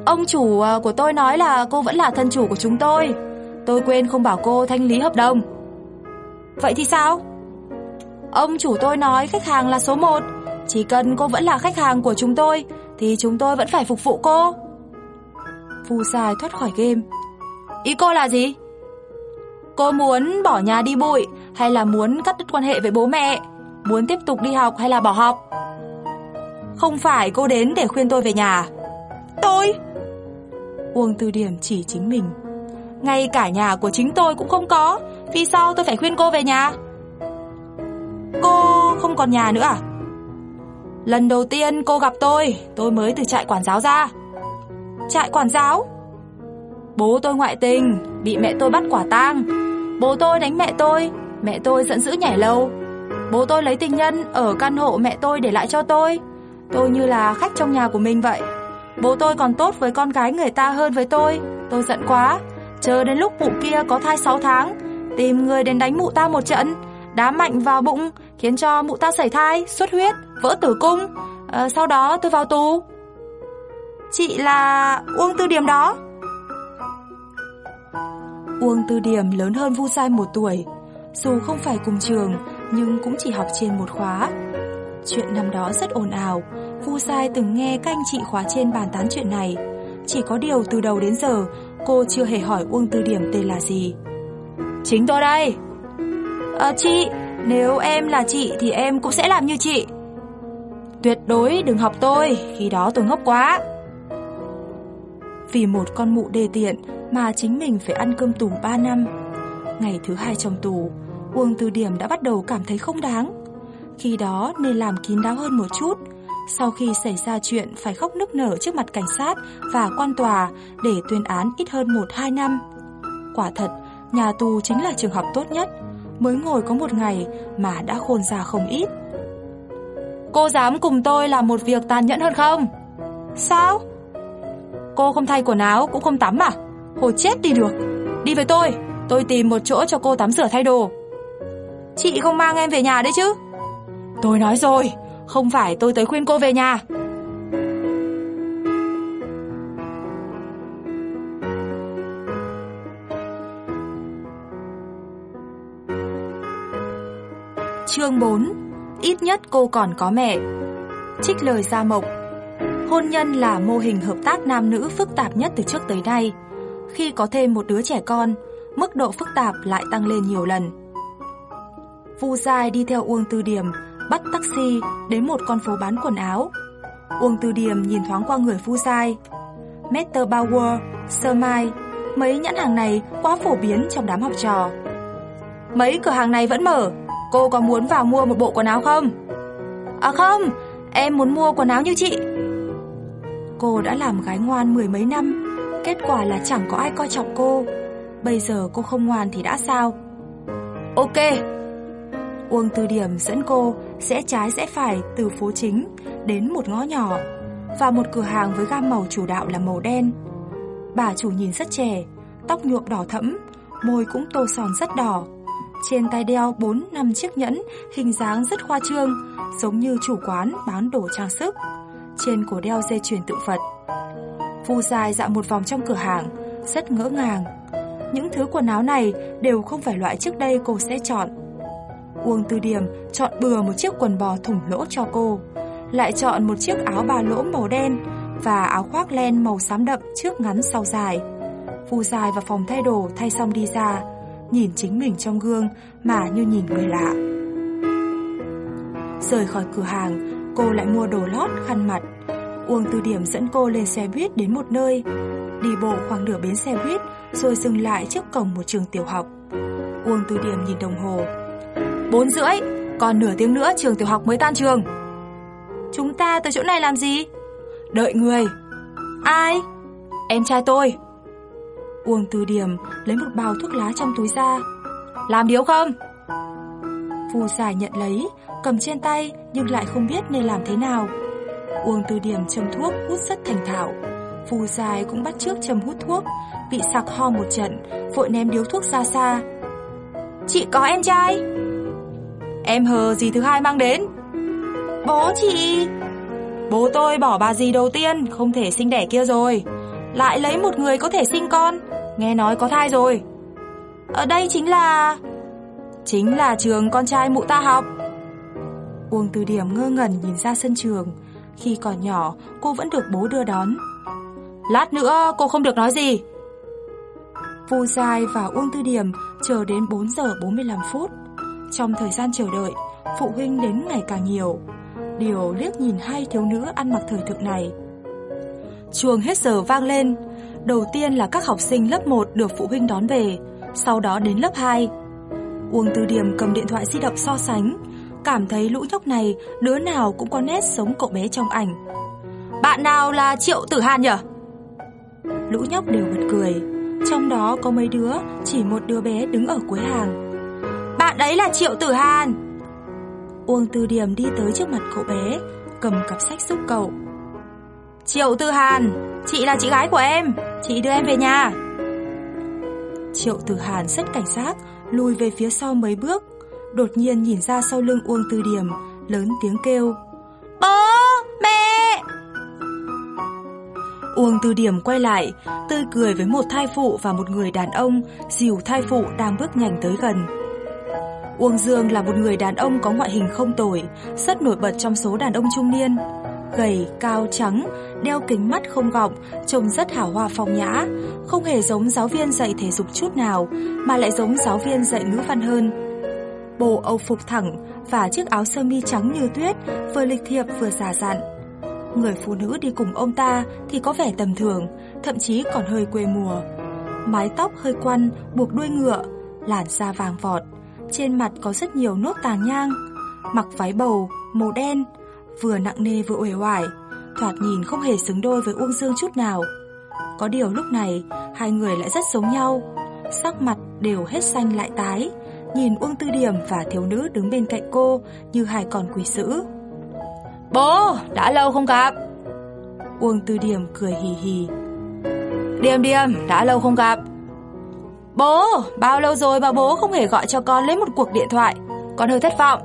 Ông chủ à, của tôi nói là cô vẫn là thân chủ của chúng tôi. Tôi quên không bảo cô thanh lý hợp đồng. Vậy thì sao? Ông chủ tôi nói khách hàng là số 1 Chỉ cần cô vẫn là khách hàng của chúng tôi, Thì chúng tôi vẫn phải phục vụ cô. Phu Sai thoát khỏi game. Ý cô là gì? Cô muốn bỏ nhà đi bụi, Hay là muốn cắt đứt quan hệ với bố mẹ? Muốn tiếp tục đi học hay là bỏ học? Không phải cô đến để khuyên tôi về nhà. Tôi? Uông Từ Điểm chỉ chính mình. Ngay cả nhà của chính tôi cũng không có. Vì sao tôi phải khuyên cô về nhà? Cô không còn nhà nữa à? Lần đầu tiên cô gặp tôi Tôi mới từ trại quản giáo ra. Trại quản giáo? Bố tôi ngoại tình, Bị mẹ tôi bắt quả tang. Bố tôi đánh mẹ tôi Mẹ tôi giận dữ nhảy lầu. Bố tôi lấy tình nhân ở căn hộ mẹ tôi để lại cho tôi. Tôi như là khách trong nhà của mình vậy. Bố tôi còn tốt với con gái người ta hơn với tôi. Tôi giận quá. Chờ đến lúc mụ kia có thai 6 tháng Tìm người đến đánh mụ ta một trận. Đá mạnh vào bụng Khiến cho mụ ta sảy thai, xuất huyết, vỡ tử cung. À, Sau đó tôi vào tù. Chị là Uông Tư Điểm đó. Uông Tư Điểm lớn hơn Vu Sai một tuổi. Dù không phải cùng trường Nhưng cũng chỉ học trên một khóa. Chuyện năm đó rất ồn ào Vu Sai từng nghe các anh chị khóa trên bàn tán chuyện này Chỉ có điều từ đầu đến giờ Cô chưa hề hỏi Uông Tư Điểm tên là gì Chính tôi đây À, chị, nếu em là chị thì em cũng sẽ làm như chị. Tuyệt đối đừng học tôi, khi đó tôi ngốc quá. Vì một con mụ đề tiện mà chính mình phải ăn cơm tù 3 năm. Ngày thứ hai trong tù, Uông Từ Điểm đã bắt đầu cảm thấy không đáng. Khi đó nên làm kín đáo hơn một chút. Sau khi xảy ra chuyện phải khóc nức nở trước mặt cảnh sát và quan tòa để tuyên án ít hơn 1-2 năm. Quả thật, nhà tù chính là trường học tốt nhất. Mới ngồi có một ngày mà đã khôn ra không ít. Cô dám cùng tôi làm một việc tàn nhẫn hơn không? Sao? Cô không thay quần áo cũng không tắm à? Hồ chết đi được. Đi với tôi, tôi tìm một chỗ cho cô tắm rửa thay đồ. Chị không mang em về nhà đấy chứ? Tôi nói rồi, không phải tôi tới khuyên cô về nhà. Chương 4 Ít nhất cô còn có mẹ Trích lời Gia Mộc Hôn nhân là mô hình hợp tác nam nữ phức tạp nhất từ trước tới nay. Khi có thêm một đứa trẻ con, mức độ phức tạp lại tăng lên nhiều lần. Vu Giai đi theo Uông Tư Điểm, bắt taxi đến một con phố bán quần áo. Uông Tư Điềm nhìn thoáng qua người phu Giai. Mr. Bauer, Sơ Mai, mấy nhãn hàng này quá phổ biến trong đám học trò. Mấy cửa hàng này vẫn mở, cô có muốn vào mua một bộ quần áo không? À không, em muốn mua quần áo như chị. Cô đã làm gái ngoan mười mấy năm, kết quả là chẳng có ai coi trọng cô. Bây giờ cô không ngoan thì đã sao? Ok. Uông Từ Điểm dẫn cô sẽ trái rẽ phải từ phố chính đến một ngõ nhỏ và một cửa hàng với gam màu chủ đạo là màu đen. Bà chủ nhìn rất trẻ, tóc nhuộm đỏ thẫm, môi cũng tô son rất đỏ. Trên tay đeo 4 năm chiếc nhẫn hình dáng rất khoa trương, giống như chủ quán bán đồ trang sức trên cổ đeo dây chuyền tượng Phật. Vu dài dạo một vòng trong cửa hàng, rất ngỡ ngàng. Những thứ quần áo này đều không phải loại trước đây cô sẽ chọn. Uông Tư Điểm chọn bừa một chiếc quần bò thủng lỗ cho cô, lại chọn một chiếc áo ba lỗ màu đen và áo khoác len màu xám đậm trước ngắn sau dài. Vu dài vào phòng thay đồ thay xong đi ra, nhìn chính mình trong gương mà như nhìn người lạ. Rời khỏi cửa hàng, cô lại mua đồ lót, khăn mặt. Uông Tư Điểm dẫn cô lên xe buýt đến một nơi, đi bộ khoảng nửa bến xe buýt rồi dừng lại trước cổng một trường tiểu học. Uông Tư Điểm nhìn đồng hồ. Bốn rưỡi, còn nửa tiếng nữa trường tiểu học mới tan trường. Chúng ta tới chỗ này làm gì? Đợi người. Ai? Em trai tôi. Uông Từ Điểm lấy một bao thuốc lá trong túi ra. Làm điếu không? Phù giải nhận lấy, cầm trên tay nhưng lại không biết nên làm thế nào. Uông từ điểm châm thuốc hút rất thành thạo. Phù dài cũng bắt trước châm hút thuốc, bị sặc ho một trận, vội ném điếu thuốc xa xa. Chị có em trai? Em hờ gì thứ hai mang đến? Bố chị... Bố tôi bỏ bà gì đầu tiên, không thể sinh đẻ kia rồi. Lại lấy một người có thể sinh con, nghe nói có thai rồi. Ở đây chính là... Chính là trường con trai mụ ta học. Uông Từ Điểm ngơ ngẩn nhìn ra sân trường. Khi còn nhỏ, cô vẫn được bố đưa đón. Lát nữa cô không được nói gì. Vu Giai và Uông Tư Điểm chờ đến 4 giờ 45 phút. Trong thời gian chờ đợi, phụ huynh đến ngày càng nhiều. Điều liếc nhìn hai thiếu nữ ăn mặc thời thượng này. Chuông hết giờ vang lên. Đầu tiên là các học sinh lớp 1 được phụ huynh đón về, sau đó đến lớp 2. Uông Tư Điểm cầm điện thoại di động so sánh, cảm thấy lũ nhóc này đứa nào cũng có nét sống cậu bé trong ảnh. Bạn nào là Triệu Tử Hàn nhỉ? Lũ nhóc đều bật cười, trong đó có mấy đứa, chỉ một đứa bé đứng ở cuối hàng. Bạn là Triệu Tử Hàn. Uông Tư Điểm đi tới trước mặt cậu bé, cầm cặp sách giúp cậu. Triệu Tử Hàn, chị là chị gái của em, chị đưa em về nhà. Triệu Tử Hàn rất cảnh giác, lùi về phía sau mấy bước, đột nhiên nhìn ra sau lưng Uông Tư Điểm, lớn tiếng kêu. Bố! Mẹ! Uông Tư Điểm quay lại, tươi cười với một thai phụ và một người đàn ông, dìu thai phụ đang bước nhanh tới gần. Uông Dương là một người đàn ông có ngoại hình không tồi, rất nổi bật trong số đàn ông trung niên. Gầy, cao, trắng, đeo kính mắt không gọng, trông rất hào hoa phong nhã, không hề giống giáo viên dạy thể dục chút nào, mà lại giống giáo viên dạy ngữ văn hơn. bộ âu phục thẳng và chiếc áo sơ mi trắng như tuyết, vừa lịch thiệp vừa già dặn. Người phụ nữ đi cùng ông ta thì có vẻ tầm thường, thậm chí còn hơi quê mùa. Mái tóc hơi quăn, buộc đuôi ngựa, làn da vàng vọt, trên mặt có rất nhiều nốt tàn nhang, mặc váy bầu màu đen, vừa nặng nề vừa uể oải, thoạt nhìn không hề xứng đôi với Uông Dương chút nào. Có điều lúc này, hai người lại rất giống nhau, sắc mặt đều hết xanh lại tái, nhìn Uông Tư Điểm và thiếu nữ đứng bên cạnh cô như hai con quỷ sữ. Bố, đã lâu không gặp. Uông Tư Điểm cười hì hì. Điềm Điềm, đã lâu không gặp. Bố, bao lâu rồi mà bố không hề gọi cho con lấy một cuộc điện thoại, con hơi thất vọng.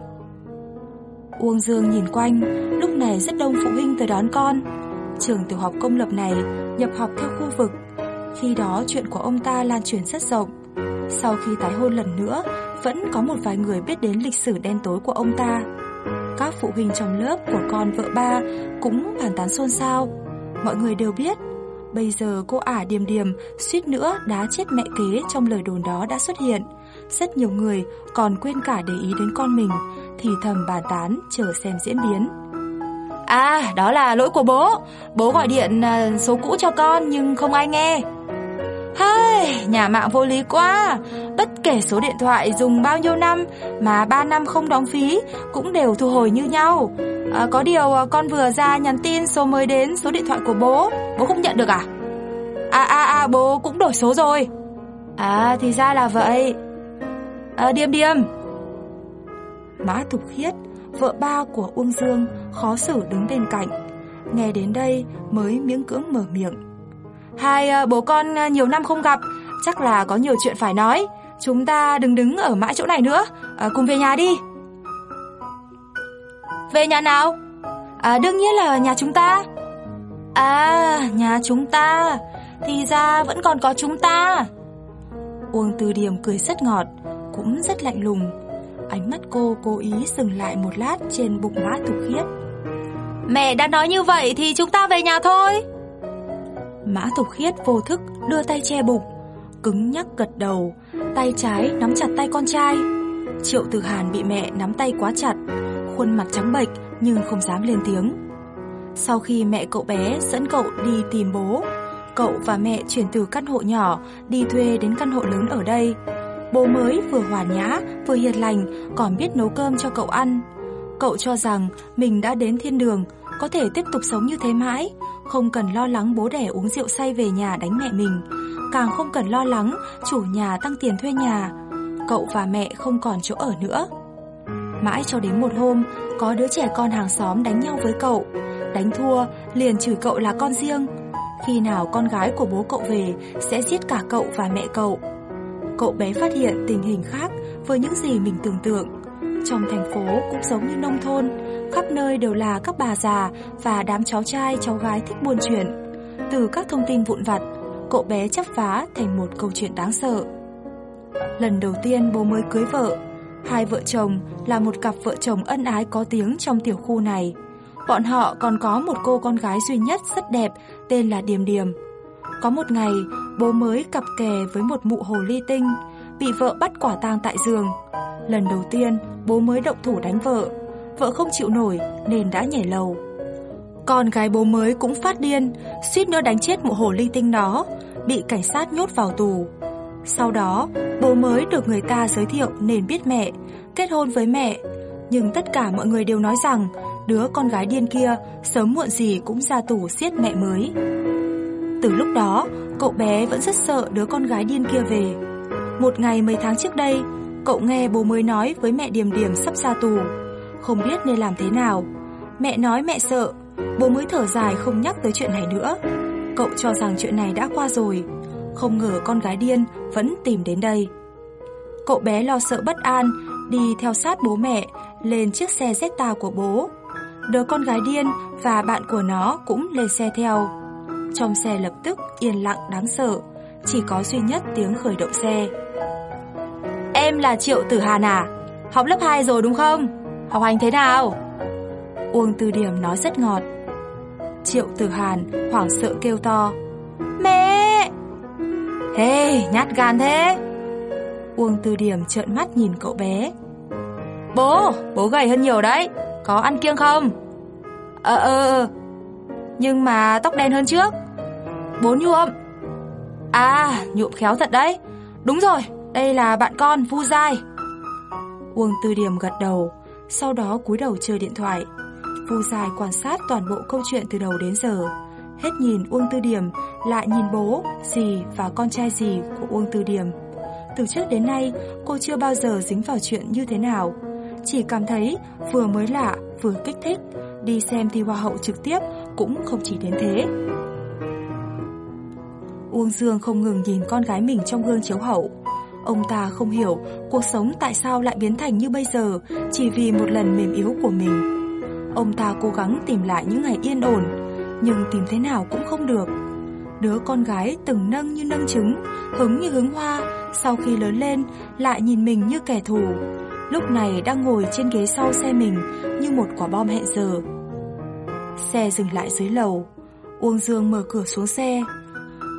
Uông Dương nhìn quanh, lúc này rất đông phụ huynh tới đón con. Trường tiểu học công lập này nhập học theo khu vực. Khi đó chuyện của ông ta lan truyền rất rộng. Sau khi tái hôn lần nữa, vẫn có một vài người biết đến lịch sử đen tối của ông ta. Các phụ huynh trong lớp của con vợ ba cũng bàn tán xôn xao. Mọi người đều biết, bây giờ cô ả điềm điềm suýt nữa đá chết mẹ kế trong lời đồn đó đã xuất hiện. Rất nhiều người còn quên cả để ý đến con mình, thì thầm bàn tán chờ xem diễn biến. À, đó là lỗi của bố. Bố gọi điện à, số cũ cho con nhưng không ai nghe. Hai, nhà mạng vô lý quá. Bất kể số điện thoại dùng bao nhiêu năm mà 3 năm không đóng phí cũng đều thu hồi như nhau. À, có điều à, con vừa ra nhắn tin số mới đến số điện thoại của bố, bố không nhận được à? À à à, bố cũng đổi số rồi. À thì ra là vậy. À, Điềm Điềm. Mã Thục Khiết, vợ ba của Uông Dương, khó xử đứng bên cạnh. Nghe đến đây mới miếng cưỡng mở miệng. Hai à, bố con à, nhiều năm không gặp, chắc là có nhiều chuyện phải nói. Chúng ta đừng đứng ở mãi chỗ này nữa, à, cùng về nhà đi. Về nhà nào? À, đương nhiên là nhà chúng ta. À, nhà chúng ta. Thì ra vẫn còn có chúng ta. Uông Từ Điểm cười rất ngọt, cũng rất lạnh lùng. Ánh mắt cô cố ý dừng lại một lát trên bụng mã thục khiết. Mẹ đã nói như vậy thì chúng ta về nhà thôi. Mã thục khiết vô thức đưa tay che bụng, cứng nhắc gật đầu, tay trái nắm chặt tay con trai. Triệu Từ Hàn bị mẹ nắm tay quá chặt, khuôn mặt trắng bệch nhưng không dám lên tiếng. Sau khi mẹ cậu bé dẫn cậu đi tìm bố, cậu và mẹ chuyển từ căn hộ nhỏ đi thuê đến căn hộ lớn ở đây. Bố mới vừa hòa nhã, vừa hiền lành, còn biết nấu cơm cho cậu ăn. Cậu cho rằng mình đã đến thiên đường, có thể tiếp tục sống như thế mãi, không cần lo lắng bố đẻ uống rượu say về nhà đánh mẹ mình, càng không cần lo lắng chủ nhà tăng tiền thuê nhà. Cậu và mẹ không còn chỗ ở nữa. Mãi cho đến một hôm, có đứa trẻ con hàng xóm đánh nhau với cậu. Đánh thua, liền chửi cậu là con riêng. Khi nào con gái của bố cậu về, sẽ giết cả cậu và mẹ cậu. Cậu bé phát hiện tình hình khác với những gì mình tưởng tượng. Trong thành phố cũng giống như nông thôn, khắp nơi đều là các bà già và đám cháu trai cháu gái thích buôn chuyện. Từ các thông tin vụn vặt, cậu bé chấp phá thành một câu chuyện đáng sợ. Lần đầu tiên bố mới cưới vợ, hai vợ chồng là một cặp vợ chồng ân ái có tiếng trong tiểu khu này. Bọn họ còn có một cô con gái duy nhất rất đẹp tên là Điềm Điềm. Có một ngày, bố mới cặp kè với một mụ hồ ly tinh, bị vợ bắt quả tang tại giường. Lần đầu tiên, bố mới động thủ đánh vợ. Vợ không chịu nổi nên đã nhảy lầu. Con gái bố mới cũng phát điên, suýt nữa đánh chết mụ hồ ly tinh đó, bị cảnh sát nhốt vào tù. Sau đó, bố mới được người ta giới thiệu nên biết mẹ, kết hôn với mẹ. Nhưng tất cả mọi người đều nói rằng đứa con gái điên kia sớm muộn gì cũng ra tù giết mẹ mới. Từ lúc đó, cậu bé vẫn rất sợ đứa con gái điên kia về. Một ngày mấy tháng trước đây, cậu nghe bố mới nói với mẹ Điềm Điềm sắp ra tù, không biết nên làm thế nào. Mẹ nói mẹ sợ, bố mới thở dài không nhắc tới chuyện này nữa. Cậu cho rằng chuyện này đã qua rồi, không ngờ con gái điên vẫn tìm đến đây. Cậu bé lo sợ bất an, đi theo sát bố mẹ lên chiếc xe Zeta của bố. Đứa con gái điên và bạn của nó cũng lên xe theo. Trong xe lập tức yên lặng đáng sợ, chỉ có duy nhất tiếng khởi động xe. Em là Triệu Tử Hàn à? Học lớp 2 rồi đúng không? Học hành thế nào? Uông tư Điểm nói rất ngọt. Triệu Tử Hàn hoảng sợ kêu to. Mẹ! Hey, nhát gan thế! Uông tư Điểm trợn mắt nhìn cậu bé. Bố, bố gầy hơn nhiều đấy có ăn kiêng không? Ờ, ờ ờ Nhưng mà tóc đen hơn trước. Bốn nhuộm. À nhuộm khéo thật đấy. Đúng rồi, đây là bạn con Vu Giai. Uông Tư Điểm gật đầu Sau đó cúi đầu chơi điện thoại. Vu Giai quan sát toàn bộ câu chuyện từ đầu đến giờ. Hết nhìn Uông Tư Điểm Lại nhìn bố, dì và con trai dì của Uông Tư Điểm Từ trước đến nay Cô chưa bao giờ dính vào chuyện như thế nào. Chỉ cảm thấy vừa mới lạ Vừa kích thích Đi xem thi hoa hậu trực tiếp Cũng không chỉ đến thế Uông Dương không ngừng nhìn con gái mình trong gương chiếu hậu Ông ta không hiểu cuộc sống tại sao lại biến thành như bây giờ chỉ vì một lần mềm yếu của mình. Ông ta cố gắng tìm lại những ngày yên ổn, nhưng tìm thế nào cũng không được. Đứa con gái từng nâng như nâng trứng, hứng như hứng hoa, sau khi lớn lên lại nhìn mình như kẻ thù. Lúc này đang ngồi trên ghế sau xe mình như một quả bom hẹn giờ. Xe dừng lại dưới lầu, Uông Dương mở cửa xuống xe.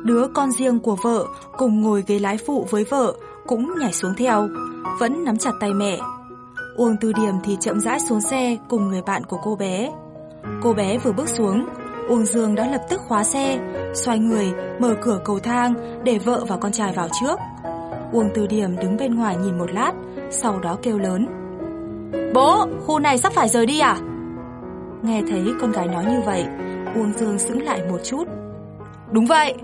Đứa con riêng của vợ cùng ngồi ghế lái phụ với vợ cũng nhảy xuống theo, vẫn nắm chặt tay mẹ. Uông Tư Điểm thì chậm rãi xuống xe cùng người bạn của cô bé. Cô bé vừa bước xuống, Uông Dương đã lập tức khóa xe, xoay người, mở cửa cầu thang để vợ và con trai vào trước. Uông Tư Điểm đứng bên ngoài nhìn một lát, sau đó kêu lớn. Bố, khu này sắp phải rời đi à? Nghe thấy con gái nói như vậy, Uông Dương sững lại một chút. Đúng vậy.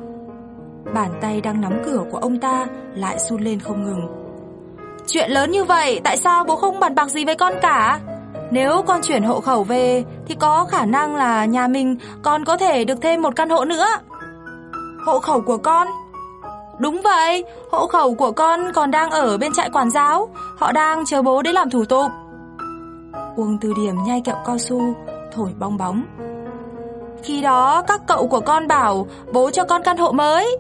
Bàn tay đang nắm cửa của ông ta lại run lên không ngừng. Chuyện lớn như vậy, tại sao bố không bàn bạc gì với con cả? Nếu con chuyển hộ khẩu về thì có khả năng là nhà mình còn có thể được thêm một căn hộ nữa. Hộ khẩu của con? Đúng vậy, hộ khẩu của con còn đang ở bên trại quản giáo, họ đang chờ bố đến làm thủ tục. Uông Từ Điểm nhai kẹo cao su, thổi bong bóng. Khi đó các cậu của con bảo bố cho con căn hộ mới.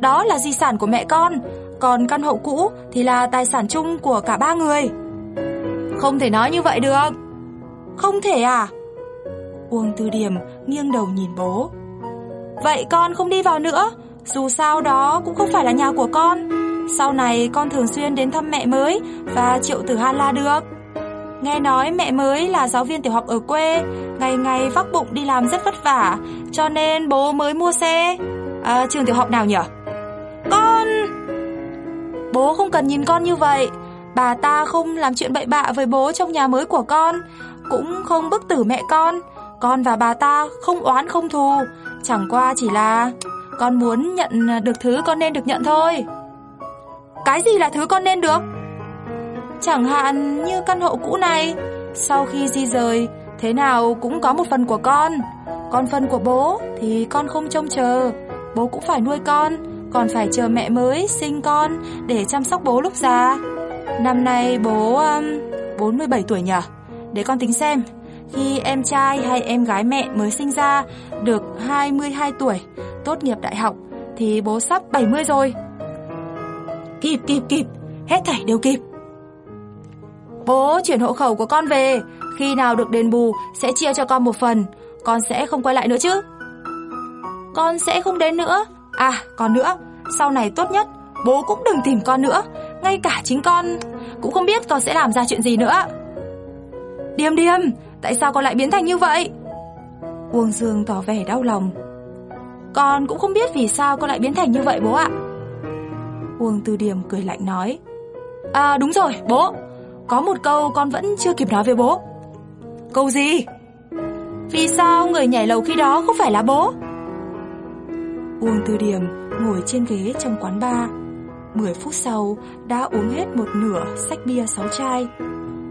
Đó là di sản của mẹ con, còn căn hộ cũ thì là tài sản chung của cả ba người. Không thể nói như vậy được. Không thể à? Uông từ Điểm nghiêng đầu nhìn bố. Vậy con không đi vào nữa, dù sao đó cũng không phải là nhà của con. Sau này con thường xuyên đến thăm mẹ mới và Triệu Tử Han la được. Nghe nói mẹ mới là giáo viên tiểu học ở quê, ngày ngày vác bụng đi làm rất vất vả, cho nên bố mới mua xe. À, trường tiểu học nào nhỉ? Con... Bố không cần nhìn con như vậy. Bà ta không làm chuyện bậy bạ với bố trong nhà mới của con, cũng không bức tử mẹ con. Con và bà ta không oán không thù, chẳng qua chỉ là con muốn nhận à, được thứ con nên được nhận thôi. Cái gì là thứ con nên được? Chẳng hạn như căn hộ cũ này, sau khi di rời, thế nào cũng có một phần của con. Còn phần của bố thì con không trông chờ, bố cũng phải nuôi con, còn phải chờ mẹ mới sinh con để chăm sóc bố lúc già. Năm nay bố um, 47 tuổi nhỉ? Để con tính xem, khi em trai hay em gái mẹ mới sinh ra được 22 tuổi, tốt nghiệp đại học thì bố sắp 70 rồi. Kịp kịp kịp, hết thảy đều kịp. Bố chuyển hộ khẩu của con về, khi nào được đền bù sẽ chia cho con một phần, con sẽ không quay lại nữa chứ? Con sẽ không đến nữa. À, còn nữa, sau này tốt nhất bố cũng đừng tìm con nữa, ngay cả chính con cũng không biết con sẽ làm ra chuyện gì nữa. Điềm điềm, tại sao con lại biến thành như vậy? Uông Dương tỏ vẻ đau lòng. Con cũng không biết vì sao con lại biến thành như vậy bố ạ. Uông Tư Điềm cười lạnh nói. À đúng rồi, bố, có một câu con vẫn chưa kịp nói với bố. Câu gì? Vì sao người nhảy lầu khi đó không phải là bố? Uông Tư Điểm ngồi trên ghế trong quán bar. 10 phút sau đã uống hết một nửa sách bia 6 chai.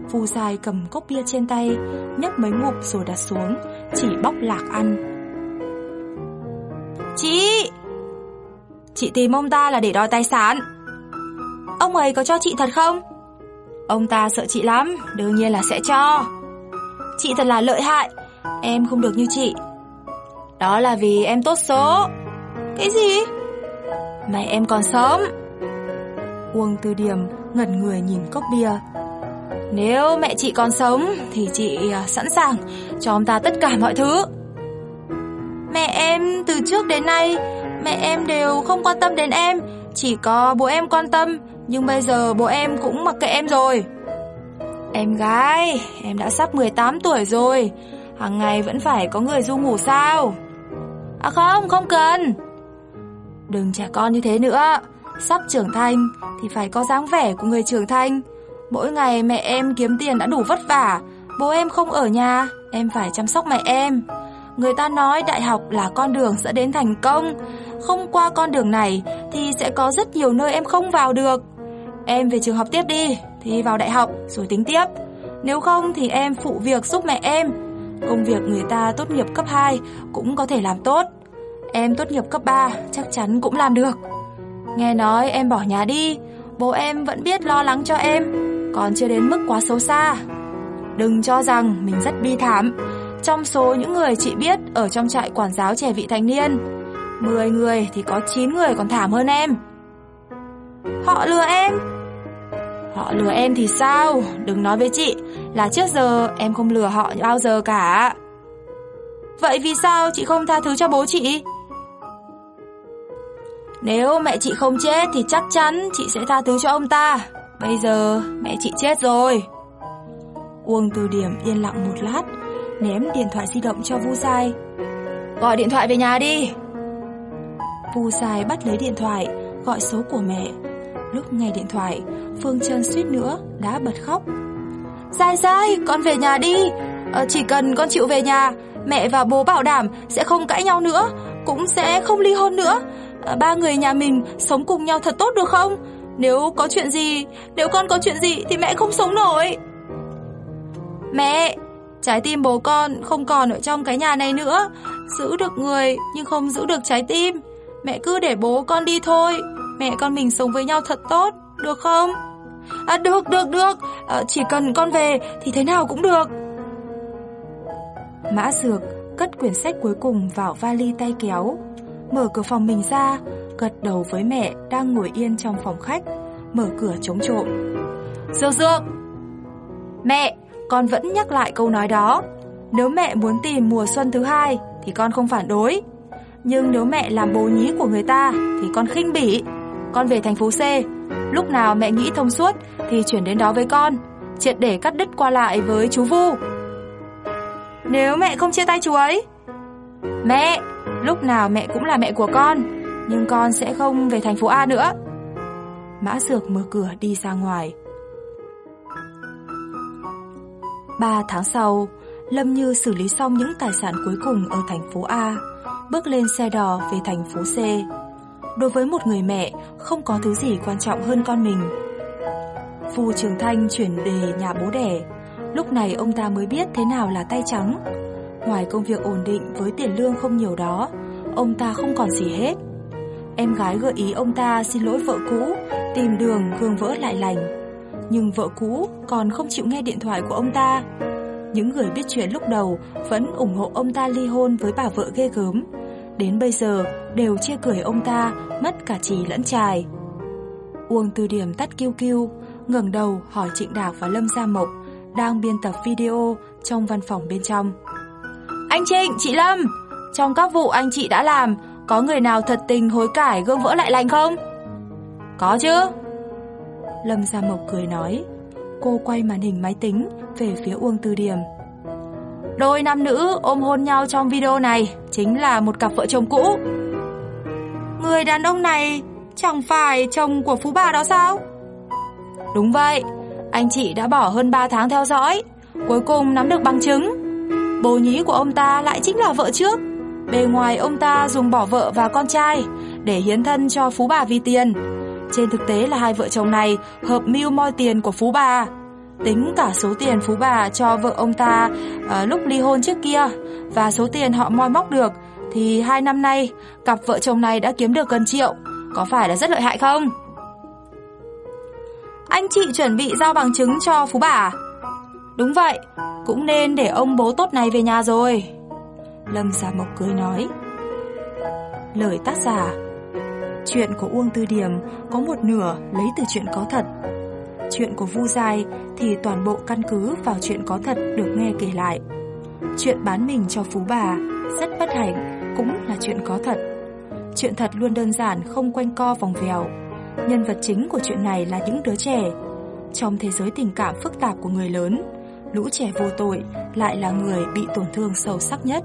Phu dài cầm cốc bia trên tay, nhấp mấy ngụm rồi đặt xuống, chỉ bóc lạc ăn. Chị! Chị tìm ông ta là để đòi tài sản. Ông ấy có cho chị thật không? Ông ta sợ chị lắm, đương nhiên là sẽ cho. Chị thật là lợi hại, em không được như chị. Đó là vì em tốt số. Cái gì? Mẹ em còn sớm. Uông Tư Điểm ngẩn người nhìn cốc bia. Nếu mẹ chị còn sống thì chị à, sẵn sàng cho ông ta tất cả mọi thứ. Mẹ em từ trước đến nay, mẹ em đều không quan tâm đến em, chỉ có bố em quan tâm, nhưng bây giờ bố em cũng mặc kệ em rồi. Em gái, em đã sắp 18 tuổi rồi, hàng ngày vẫn phải có người du ngủ sao? À không, không cần. Đừng trẻ con như thế nữa, sắp trưởng thành thì phải có dáng vẻ của người trưởng thành. Mỗi ngày mẹ em kiếm tiền đã đủ vất vả, bố em không ở nhà, em phải chăm sóc mẹ em. Người ta nói đại học là con đường sẽ đến thành công, không qua con đường này thì sẽ có rất nhiều nơi em không vào được. Em về trường học tiếp đi, thì vào đại học rồi tính tiếp. Nếu không thì em phụ việc giúp mẹ em. Công việc người ta tốt nghiệp cấp 2 cũng có thể làm tốt. Em tốt nghiệp cấp 3 chắc chắn cũng làm được. Nghe nói em bỏ nhà đi, bố em vẫn biết lo lắng cho em, còn chưa đến mức quá xấu xa. Đừng cho rằng mình rất bi thảm. Trong số những người chị biết ở trong trại quản giáo trẻ vị thành niên, 10 người thì có 9 người còn thảm hơn em. Họ lừa em. Họ lừa em thì sao? Đừng nói với chị là trước giờ em không lừa họ bao giờ cả. Vậy vì sao chị không tha thứ cho bố chị? Nếu mẹ chị không chết thì chắc chắn chị sẽ tha thứ cho ông ta. Bây giờ mẹ chị chết rồi. Uông từ điểm yên lặng một lát, ném điện thoại di động cho Vu Sai. Gọi điện thoại về nhà đi. Vu Sai bắt lấy điện thoại, gọi số của mẹ. Lúc nghe điện thoại, Phương Trân suýt nữa đã bật khóc. Sai sai, con về nhà đi. À, chỉ cần con chịu về nhà, mẹ và bố bảo đảm sẽ không cãi nhau nữa, cũng sẽ không ly hôn nữa. À, ba người nhà mình sống cùng nhau thật tốt được không? Nếu có chuyện gì, nếu con có chuyện gì thì mẹ không sống nổi. Mẹ, trái tim bố con không còn ở trong cái nhà này nữa. Giữ được người nhưng không giữ được trái tim. Mẹ cứ để bố con đi thôi. Mẹ con mình sống với nhau thật tốt, được không? À được, được, được. À, chỉ cần con về thì thế nào cũng được. Mã Dược cất quyển sách cuối cùng vào vali tay kéo, mở cửa phòng mình ra, gật đầu với mẹ đang ngồi yên trong phòng khách, mở cửa chống trộm. Dược Dược! Mẹ, con vẫn nhắc lại câu nói đó. Nếu mẹ muốn tìm mùa xuân thứ hai thì con không phản đối. Nhưng nếu mẹ làm bố nhí của người ta thì con khinh bỉ. Con về thành phố C, lúc nào mẹ nghĩ thông suốt thì chuyển đến đó với con, triệt để cắt đứt qua lại với chú Vu. Nếu mẹ không chia tay chú ấy Mẹ Lúc nào mẹ cũng là mẹ của con Nhưng con sẽ không về thành phố A nữa Mã Dược mở cửa đi ra ngoài Ba tháng sau Lâm Như xử lý xong những tài sản cuối cùng ở thành phố A Bước lên xe đò về thành phố C Đối với một người mẹ Không có thứ gì quan trọng hơn con mình Phu Trường Thanh chuyển đề nhà bố đẻ Lúc này ông ta mới biết thế nào là tay trắng. Ngoài công việc ổn định với tiền lương không nhiều đó, ông ta không còn gì hết. Em gái gợi ý ông ta xin lỗi vợ cũ, tìm đường gương vỡ lại lành. Nhưng vợ cũ còn không chịu nghe điện thoại của ông ta. Những người biết chuyện lúc đầu vẫn ủng hộ ông ta ly hôn với bà vợ ghê gớm. Đến bây giờ đều chê cười ông ta mất cả trì lẫn trài. Uông từ điểm tắt kiêu kiêu, ngẩng đầu hỏi Trịnh Đạc và Lâm Gia Mộc đang biên tập video trong văn phòng bên trong. Anh Trịnh, chị Lâm, trong các vụ anh chị đã làm, có người nào thật tình hối cải gương vỡ lại lành không? Có chứ. Lâm Gia Mộc cười nói. Cô quay màn hình máy tính về phía Uông Tư Điểm. Đôi nam nữ ôm hôn nhau trong video này chính là một cặp vợ chồng cũ. Người đàn ông này chẳng phải chồng của phú bà đó sao? Đúng vậy, anh chị đã bỏ hơn 3 tháng theo dõi, cuối cùng nắm được bằng chứng. Bố nhí của ông ta lại chính là vợ trước. Bề ngoài ông ta dùng bỏ vợ và con trai để hiến thân cho phú bà vì tiền. Trên thực tế là hai vợ chồng này hợp mưu moi tiền của phú bà. Tính cả số tiền phú bà cho vợ ông ta uh, lúc ly hôn trước kia và số tiền họ moi móc được thì hai năm nay cặp vợ chồng này đã kiếm được gần triệu. Có phải là rất lợi hại không? Anh chị chuẩn bị giao bằng chứng cho Phú bà Đúng vậy Cũng nên để ông bố tốt này về nhà rồi Lâm Gia Mộc cười nói Lời tác giả Chuyện của Uông Tư Điểm có một nửa lấy từ chuyện có thật Chuyện của Vu Giai thì toàn bộ căn cứ vào chuyện có thật được nghe kể lại Chuyện bán mình cho Phú bà rất bất hạnh cũng là chuyện có thật Chuyện thật luôn đơn giản không quanh co vòng vèo Nhân vật chính của chuyện này là những đứa trẻ. Trong thế giới tình cảm phức tạp của người lớn, lũ trẻ vô tội lại là người bị tổn thương sâu sắc nhất.